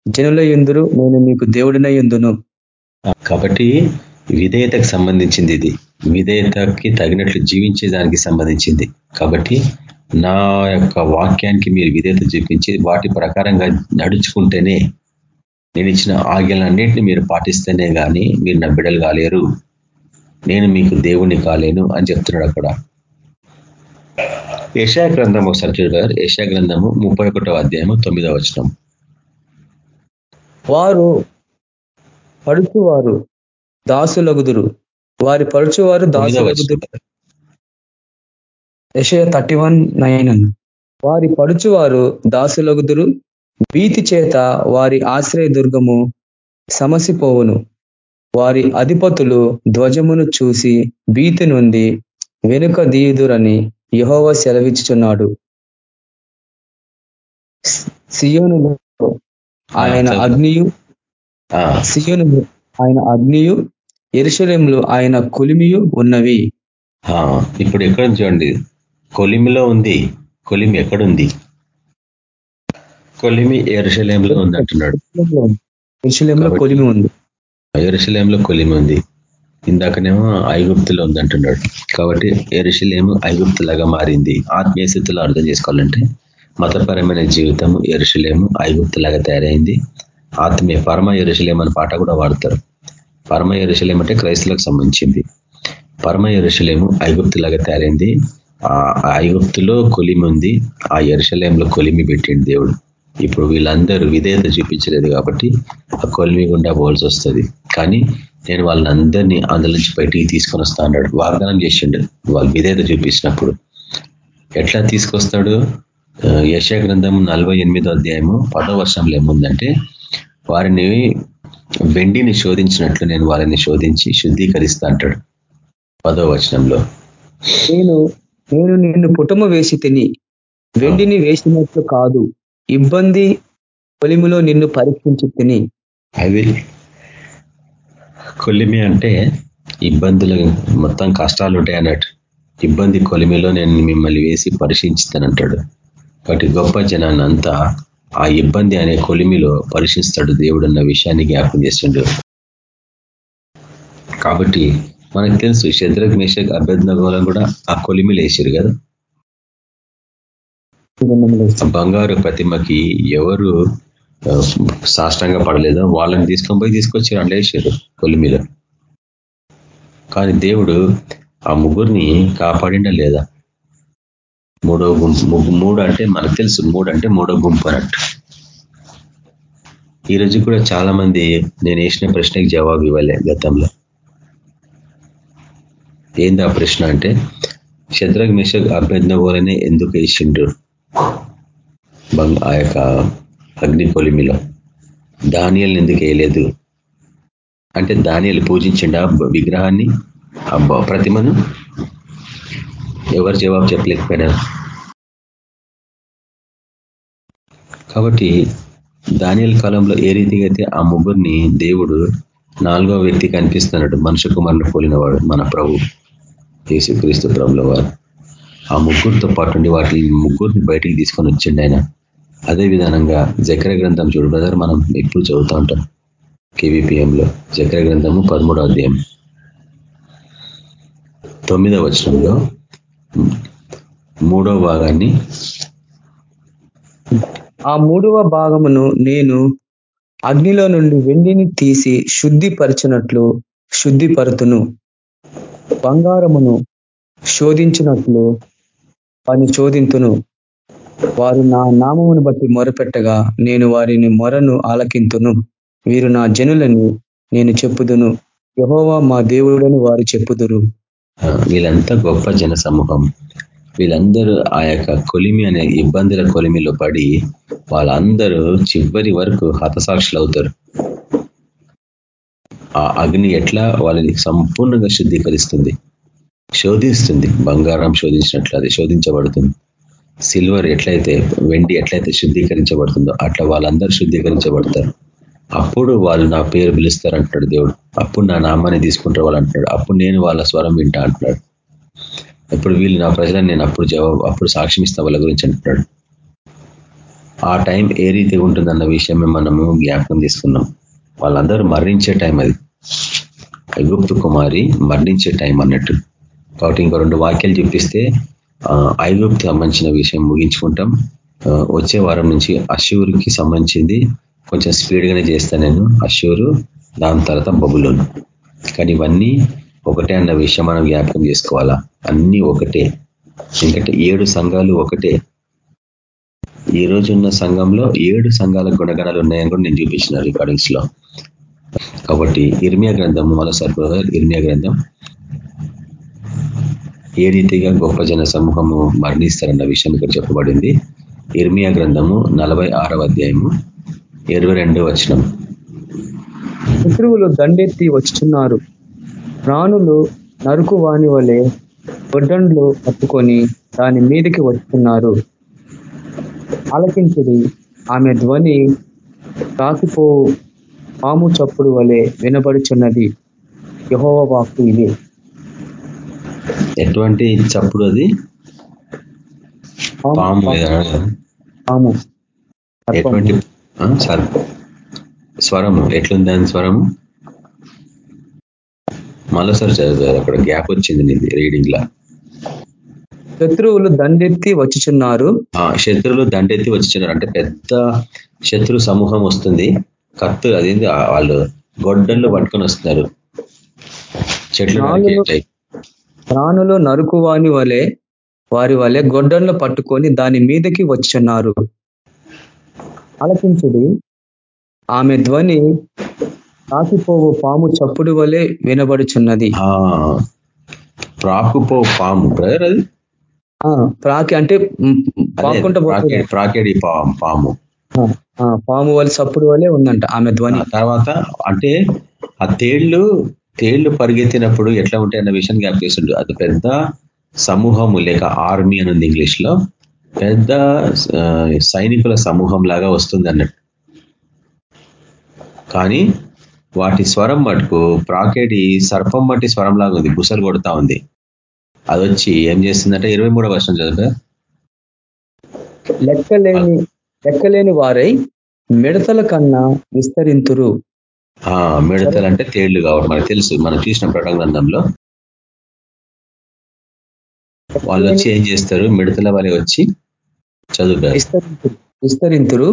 జనుల ఎందురు నేను మీకు దేవుడినై ఎందును కాబట్టి విధేయతకు సంబంధించింది ఇది. విధేయతకి తగినట్లు జీవించే దానికి సంబంధించింది. కాబట్టి నా యొక్క వాక్యానికి మీరు విధేయత చూపించి వాటి ప్రకారంగా నడుచుకుంటేనే నేను ఇచ్చిన ఆజ్ఞలన్నింటినీ మీరు పాటిస్తేనే కానీ మీరు నా బిడలు కాలేరు. నేను మీకు దేవుణ్ణి కాలేను అని చెప్తున్నాడు అక్కడ. యశా గ్రంథం ఒకసారి చూడారు యశా గ్రంథము ముప్పై ఒకటో అధ్యాయము తొమ్మిదవ వచనం. వారు పడుచువారు దాసులగుదురు. వారి పడుచువారు దాసులగుదురు. యశయ థర్టీ వన్ నైన్. అన్న వారి పడుచువారు దాసులగుదురు. భీతి చేత వారి ఆశ్రయ దుర్గము సమసిపోవును. వారి అధిపతులు ధ్వజమును చూసి భీతి నుండి వెనుక దీయుదురని యహోవ సెలవిచ్చుచున్నాడు. సియోనులో ఆయన. అగ్నియు సియోను ఆయన అగ్నియు ఎరుశలేంలో ఆయన కొలిమియు ఉన్నవి. ఇప్పుడు ఎక్కడ చూడండి. కొలిమిలో ఉంది. కొలిమి ఎక్కడుంది? కొలిమి ఎరుశలేంలో ఉంది అంటున్నాడు. ఎరుశలేంలో కొలిమి ఉంది. ఎరుశలేంలో కొలిమి ఉంది. ఇందాకనేమో ఐగుప్తులో ఉంది అంటున్నాడు. కాబట్టి ఎరుశలేము ఐగుప్తులాగా మారింది. ఆత్మీయ స్థితిలో అర్థం చేసుకోవాలంటే మతపరమైన జీవితం ఎరుశలేము ఐగుప్తులాగా తయారైంది. ఆత్మీయ పరమ ఎరుశలేం అనే పాట కూడా వాడతారు. పరమ ఎరుశలేం అంటే క్రైస్తులకు సంబంధించింది. పరమ ఎరుశలేము ఐగుప్తులాగా తయారైంది. ఆ ఐగుప్తులో కొలిమి ఉంది. ఆ ఎరుశలేంలో కొలిమి పెట్టింది దేవుడు. ఇప్పుడు వీళ్ళందరూ విధేయత చూపించలేదు కాబట్టి ఆ కొలిమి గుండా పోవాల్సి వస్తుంది. కానీ నేను వాళ్ళని అందరినీ అందులో నుంచి బయటికి తీసుకొని వస్తా అన్నాడు. వాగ్దానం చేసిండు. వాళ్ళు విధేయత చూపించినప్పుడు. ఎట్లా తీసుకొస్తాడు? యెషయా గ్రంథం నలభై ఎనిమిదో అధ్యాయము పదో వర్షంలో ఏముందంటే వారిని వెండిని శోధించినట్లు నేను వారిని శోధించి శుద్ధీకరిస్తా అంటాడు పదో వచనంలో. నేను నేను నిన్ను పుటము వేసి తిని వెండిని వేసినట్లు కాదు ఇబ్బంది కొలిమిలో నిన్ను పరీక్షించి తిని. అవి కొలిమి అంటే ఇబ్బందులు మొత్తం కష్టాలు ఉంటాయి అన్నట్టు. ఇబ్బంది కొలిమిలో నేను మిమ్మల్ని వేసి పరీక్షించుతానంటాడు. కాబట్టి గొప్ప జనాన్ని అంతా ఆ ఇబ్బంది అనే కొలిమిలో పరీక్షిస్తాడు దేవుడు అన్న విషయాన్ని జ్ఞాపకం చేస్తుండ్రు కాబట్టి మనకు తెలుసు శత్రుఘ్ మేషక్ అభ్యర్థనగోళం కూడా ఆ కొలిమిలు వేసారు కదా? బంగారు ప్రతిమకి ఎవరు సాష్టంగా పడలేదో? వాళ్ళని తీసుకొని పోయి తీసుకొచ్చారు అందులో వేసారు కొలిమిలో. కానీ దేవుడు ఆ ముగ్గురిని కాపాడిండా లేదా? మూడో గుంపు మూడు అంటే మనకు తెలుసు. మూడు అంటే మూడో గుంపు అన్నట్టు. ఈ రోజు కూడా చాలా మంది నేను వేసిన ప్రశ్నకి జవాబు ఇవ్వలే గతంలో. ఏంది ఆ ప్రశ్న అంటే శత్రుఘ్ మిషక్ అభ్యర్థనగోలనే ఎందుకు వేసిండ్రు? బంగ్ ఆ యొక్క అగ్ని కొలిమిలో ధాన్యాలను ఎందుకు వేయలేదు? అంటే ధాన్యాలు పూజించండి ఆ విగ్రహాన్ని ప్రతిమను? ఎవరు జవాబు చెప్పలేకపోయినారు కాబట్టి దానియల్ కాలంలో ఏ రీతిగా అయితే ఆ ముగ్గురిని దేవుడు నాలుగో వ్యక్తి కనిపిస్తున్నాడు మనుషు కుమారుని పోలినవాడు మన ప్రభు యేసుక్రీస్తు ప్రభుల వారు. ఆ ముగ్గురితో పాటు ఉండి వాటి ముగ్గురిని బయటికి తీసుకొని వచ్చిండు ఆయన. అదే విధానంగా జకర గ్రంథం చూడు బ్రదర్ మనం ఎప్పుడు చదువుతూ ఉంటాం. కేవీపీఎంలో జకర గ్రంథము పదమూడో అధ్యాయం. తొమ్మిదవ వచనంలో మూడో భాగాన్ని. ఆ మూడవ భాగమును నేను అగ్నిలో నుండి వెండిని తీసి శుద్ధిపరచినట్లు శుద్ధిపరుతును. బంగారమును శోధించినట్లు వారిని శోధింతును. వారు నా నామమును బట్టి మొరపెట్టగా నేను వారిని మొరను ఆలకింతును. వీరు నా జనులని నేను చెప్పుదును. యహోవా మా దేవుడని వారు చెప్పుదురు. వీళ్ళంతా గొప్ప జన సమూహం వీళ్ళందరూ ఆ యొక్క కొలిమి అనే ఇబ్బందుల కొలిమిలో పడి వాళ్ళందరూ చివరి వరకు హతసాక్షులు అవుతారు ఆ అగ్ని ఎట్లా వాళ్ళని సంపూర్ణంగా శుద్ధీకరిస్తుంది? శోధిస్తుంది. బంగారం శోధించినట్లు అది శోధించబడుతుంది. సిల్వర్ ఎట్లయితే వెండి ఎట్లయితే శుద్ధీకరించబడుతుందో అట్లా వాళ్ళందరూ శుద్ధీకరించబడతారు. అప్పుడు వాళ్ళు నా పేరు పిలుస్తారు అంటున్నాడు దేవుడు. అప్పుడు నా నామాన్ని తీసుకుంటారు వాళ్ళు అంటున్నాడు అప్పుడు నేను వాళ్ళ స్వరం వింటా అంటున్నాడు ఇప్పుడు వీళ్ళు నా ప్రజలను నేను అప్పుడు జవాబు అప్పుడు సాక్ష్యం ఇస్తా వాళ్ళ గురించి అంటున్నాడు. ఆ టైం ఏ రీతిగా ఉంటుందన్న విషయమే మనము జ్ఞాపకం తీసుకున్నాం వాళ్ళందరూ మరణించే టైం అది. ఐగుప్తు కుమారి మరణించే టైం అన్నట్టు. కాబట్టి ఇంకో రెండు వాక్యాలు చూపిస్తే ఐగుప్తు సంబంధించిన విషయం ముగించుకుంటాం. వచ్చే వారం నుంచి అశూరుకి సంబంధించింది కొంచెం స్పీడ్గానే చేస్తాను నేను అషూరు దాని తర్వాత బబులోను. కానీ ఇవన్నీ ఒకటే అన్న విషయం మనం జ్ఞాపకం చేసుకోవాలా? అన్నీ ఒకటే. ఎందుకంటే ఏడు సంఘాలు ఒకటే. ఈ రోజున్న సంఘంలో ఏడు సంఘాల గుణగణాలు ఉన్నాయని కూడా నేను చూపించిన రికార్డింగ్స్లో కాబట్టి ఇర్మియా గ్రంథం మరోసారి బ్రదర్ ఇర్మియా గ్రంథం. ఏ రీతిగా గొప్ప జన సమూహము మరణిస్తారన్న విషయం ఇక్కడ చెప్పబడింది. ఇర్మియా గ్రంథము నలభై అధ్యాయము. ఇరవై రెండో వచనం. శత్రువులు దండెత్తి వచ్చుచున్నారు. ప్రాణులు నరుకు వాని వలె గొడ్డండ్లు పట్టుకొని దాని మీదకి వచ్చుతున్నారు ఆలకించుడి. ఆమె ధ్వని తాకిపో పాము చప్పుడు వలె వినబడుచున్నది. యహోవ వాక్కు ఇదే. ఎటువంటి చప్పుడు అది? పాము. ఎటువంటి స్వరము ఎట్లుంది దాని స్వరము? మరోసారి చదివారు అక్కడ గ్యాప్ వచ్చింది నీది రీడింగ్ లా. శత్రువులు దండెత్తి వచ్చుచున్నారు. శత్రువులు దండెత్తి వచ్చినారు అంటే పెద్ద శత్రు సమూహం వస్తుంది. కత్తు అదేంది వాళ్ళు గొడ్డళ్ళు పట్టుకొని వస్తున్నారు. చెట్లు. ప్రాణులు నరుకువాని వలె వారి వలె గొడ్డళ్ళు పట్టుకొని దాని మీదకి వచ్చున్నారు ఆలకించుడి. ఆమె ధ్వని తాకిపోవు పాము చప్పుడు వలె వినబడుచున్నది. ఆ ప్రాకుపో పాము బ్రదర్ అది? ప్రాకి అంటే ప్రాకేడి పాము. పాము వల్ల చప్పుడు వలె ఉందంట ఆమె ధ్వని. తర్వాత అంటే ఆ తేళ్ళు తేళ్ళు పరిగెత్తినప్పుడు ఎట్లా ఉంటాయి అన్న విషయం జ్ఞాపకం చేస్తుండ్రు అది పెద్ద సమూహము లేక ఆర్మీ అని ఉంది ఇంగ్లీష్లో పెద్ద సైనికుల సమూహం లాగా వస్తుంది అన్నట్టు. కానీ వాటి స్వరం మటుకు ప్రాకేడి సర్పం మట్టి స్వరం లాగా ఉంది బుసలు కొడతా ఉంది. అది వచ్చి ఏం చేస్తుందంటే ఇరవై మూడో వర్షం చదువు లెక్కలేని లెక్కలేని వారై మిడతల కన్నా విస్తరింతురు. ఆ, మిడతలు అంటే తేళ్ళు కాబట్టి మనకు తెలుసు మనం చూసిన ప్రకటన గ్రంథంలో. వాళ్ళు వచ్చి ఏం చేస్తారు? మిడతల వలె వచ్చి చదువుతారు. విస్తరింతురు.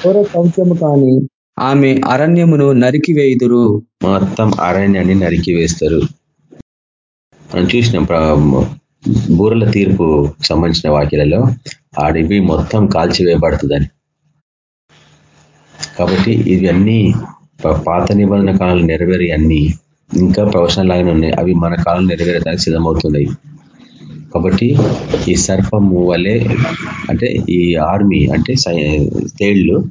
ఘోర శౌచము కాని ఆమె అరణ్యమును నరికి వేయుదురు. మొత్తం అరణ్యాన్ని నరికి వేస్తారు. మనం చూసిన బూరల తీర్పు సంబంధించిన వాక్యాలలో అడవి మొత్తం కాల్చివేయబడుతుందని. కాబట్టి ఇవన్నీ పాత నిబంధన కాలంలో నెరవేరి అన్ని ఇంకా ప్రవచనాలు ఆయన ఉన్నాయి. అవి మన కాలం నెరవేరడానికి సిద్ధమవుతున్నాయి. కాబట్టి ఈ సర్పము వలె అంటే ఈ ఆర్మీ అంటే సై- తేళ్ళు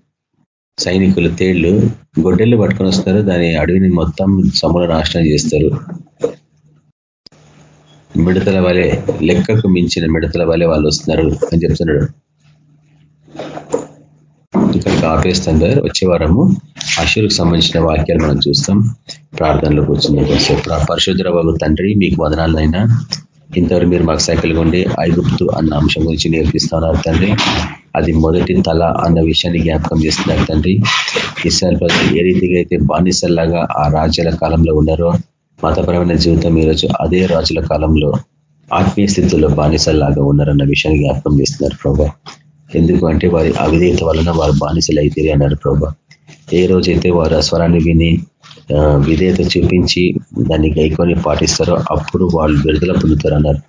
సైనికులు తేళ్ళు గొడ్డెళ్ళు పట్టుకొని వస్తారు. దాని అడవిని మొత్తం సమూల నాశనం చేస్తారు. మిడతల వలె లెక్కకు మించిన మిడతల వలె వాళ్ళు వస్తున్నారు అని చెప్తున్నాడు. ఇక్కడికి ఆపేస్తాం కదా వచ్చే వారము అషురుకు సంబంధించిన వాక్యాలు మనం చూస్తాం. ప్రార్థనలో కూర్చుని పరిశుద్ధ బాబు తండ్రి మీకు వదనాలైనా ఇంతవరకు మీరు మాకు సైకిల్ ఉండి ఐగుప్తు అన్న అంశం గురించి నేర్పిస్తున్నారు తండ్రి. అది మొదటి తల అన్న విషయాన్ని జ్ఞాపకం చేస్తున్నారు తండ్రి. ఇస్రాయల్ ప్రజలు ఏ రీతిగా అయితే బానిసల్లాగా ఆ రాజ్యాల కాలంలో ఉన్నారో మతపరమైన జీవితం ఈరోజు అదే రాజుల కాలంలో ఆత్మీయ స్థితిలో బానిసల్లాగా ఉన్నారన్న విషయాన్ని జ్ఞాపకం చేస్తున్నారు ప్రభా. ఎందుకు అంటే వారి అవిధేయత వలన వారు బానిసలు అయితే అన్నారు ప్రభా. ఏ రోజైతే వారు ఆ స్వరాన్ని విని విధేయత చూపించి దాన్ని గైకొని పాటిస్తారో అప్పుడు వాళ్ళు విడుదల పొందుతారు అన్నారు.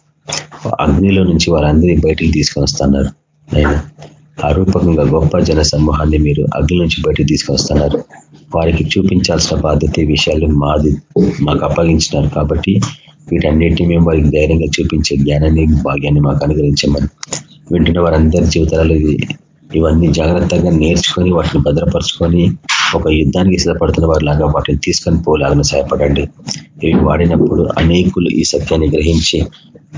అగ్నిలో నుంచి వారందరినీ బయటికి తీసుకొని వస్తున్నారు. ఆయన ఆ రూపకంగా గొప్ప జన సమూహాన్ని మీరు అగ్ని నుంచి బయటికి తీసుకొని వస్తున్నారు. వారికి చూపించాల్సిన బాధ్యత విషయాలు మాది మాకు అప్పగించినారు కాబట్టి వీటన్నిటిని మేము వారికి ధైర్యంగా చూపించే జ్ఞానాన్ని భాగ్యాన్ని మాకు అనుగ్రహించమని వింటున్న వారందరి జీవితాలలో ఇవన్నీ జాగ్రత్తగా నేర్చుకొని వాటిని భద్రపరుచుకొని ఒక యుద్ధానికి సిద్ధపడుతున్న వారిలాగా వాటిని తీసుకొని పోలాగా సహాయపడండి. ఇవి వాడినప్పుడు అనేకులు ఈ సత్యాన్ని గ్రహించి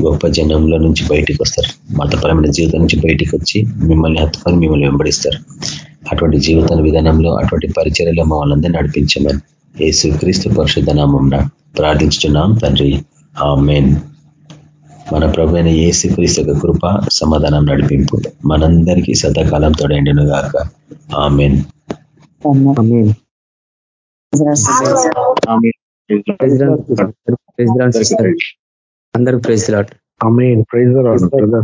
గొప్ప జనంలో నుంచి బయటికి వస్తారు. మతపరమైన జీవితం నుంచి బయటికి వచ్చి మిమ్మల్ని హత్తుకొని మిమ్మల్ని వెంబడిస్తారు. అటువంటి జీవితం విధానంలో అటువంటి పరిచర్యలో మమ్మల్ని నడిపించమని యేసు క్రీస్తు పరిశుద్ధ నామం ప్రార్థించుతున్నాం తండ్రి. ఆమెన్. మన ప్రభు అయిన యేసు క్రీస్తు యొక్క కృప సమాధానం నడిపింపు మనందరికీ సదాకాలం తోడైండును గాక ఆమెన్. అందరూ praise Lord and sisters.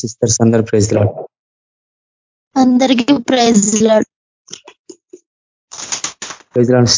Sisters అందరూ ప్రైజ్ లాట్ అందరికీ ప్రైజ్ లాడ్ ప్రైజ్ లాట్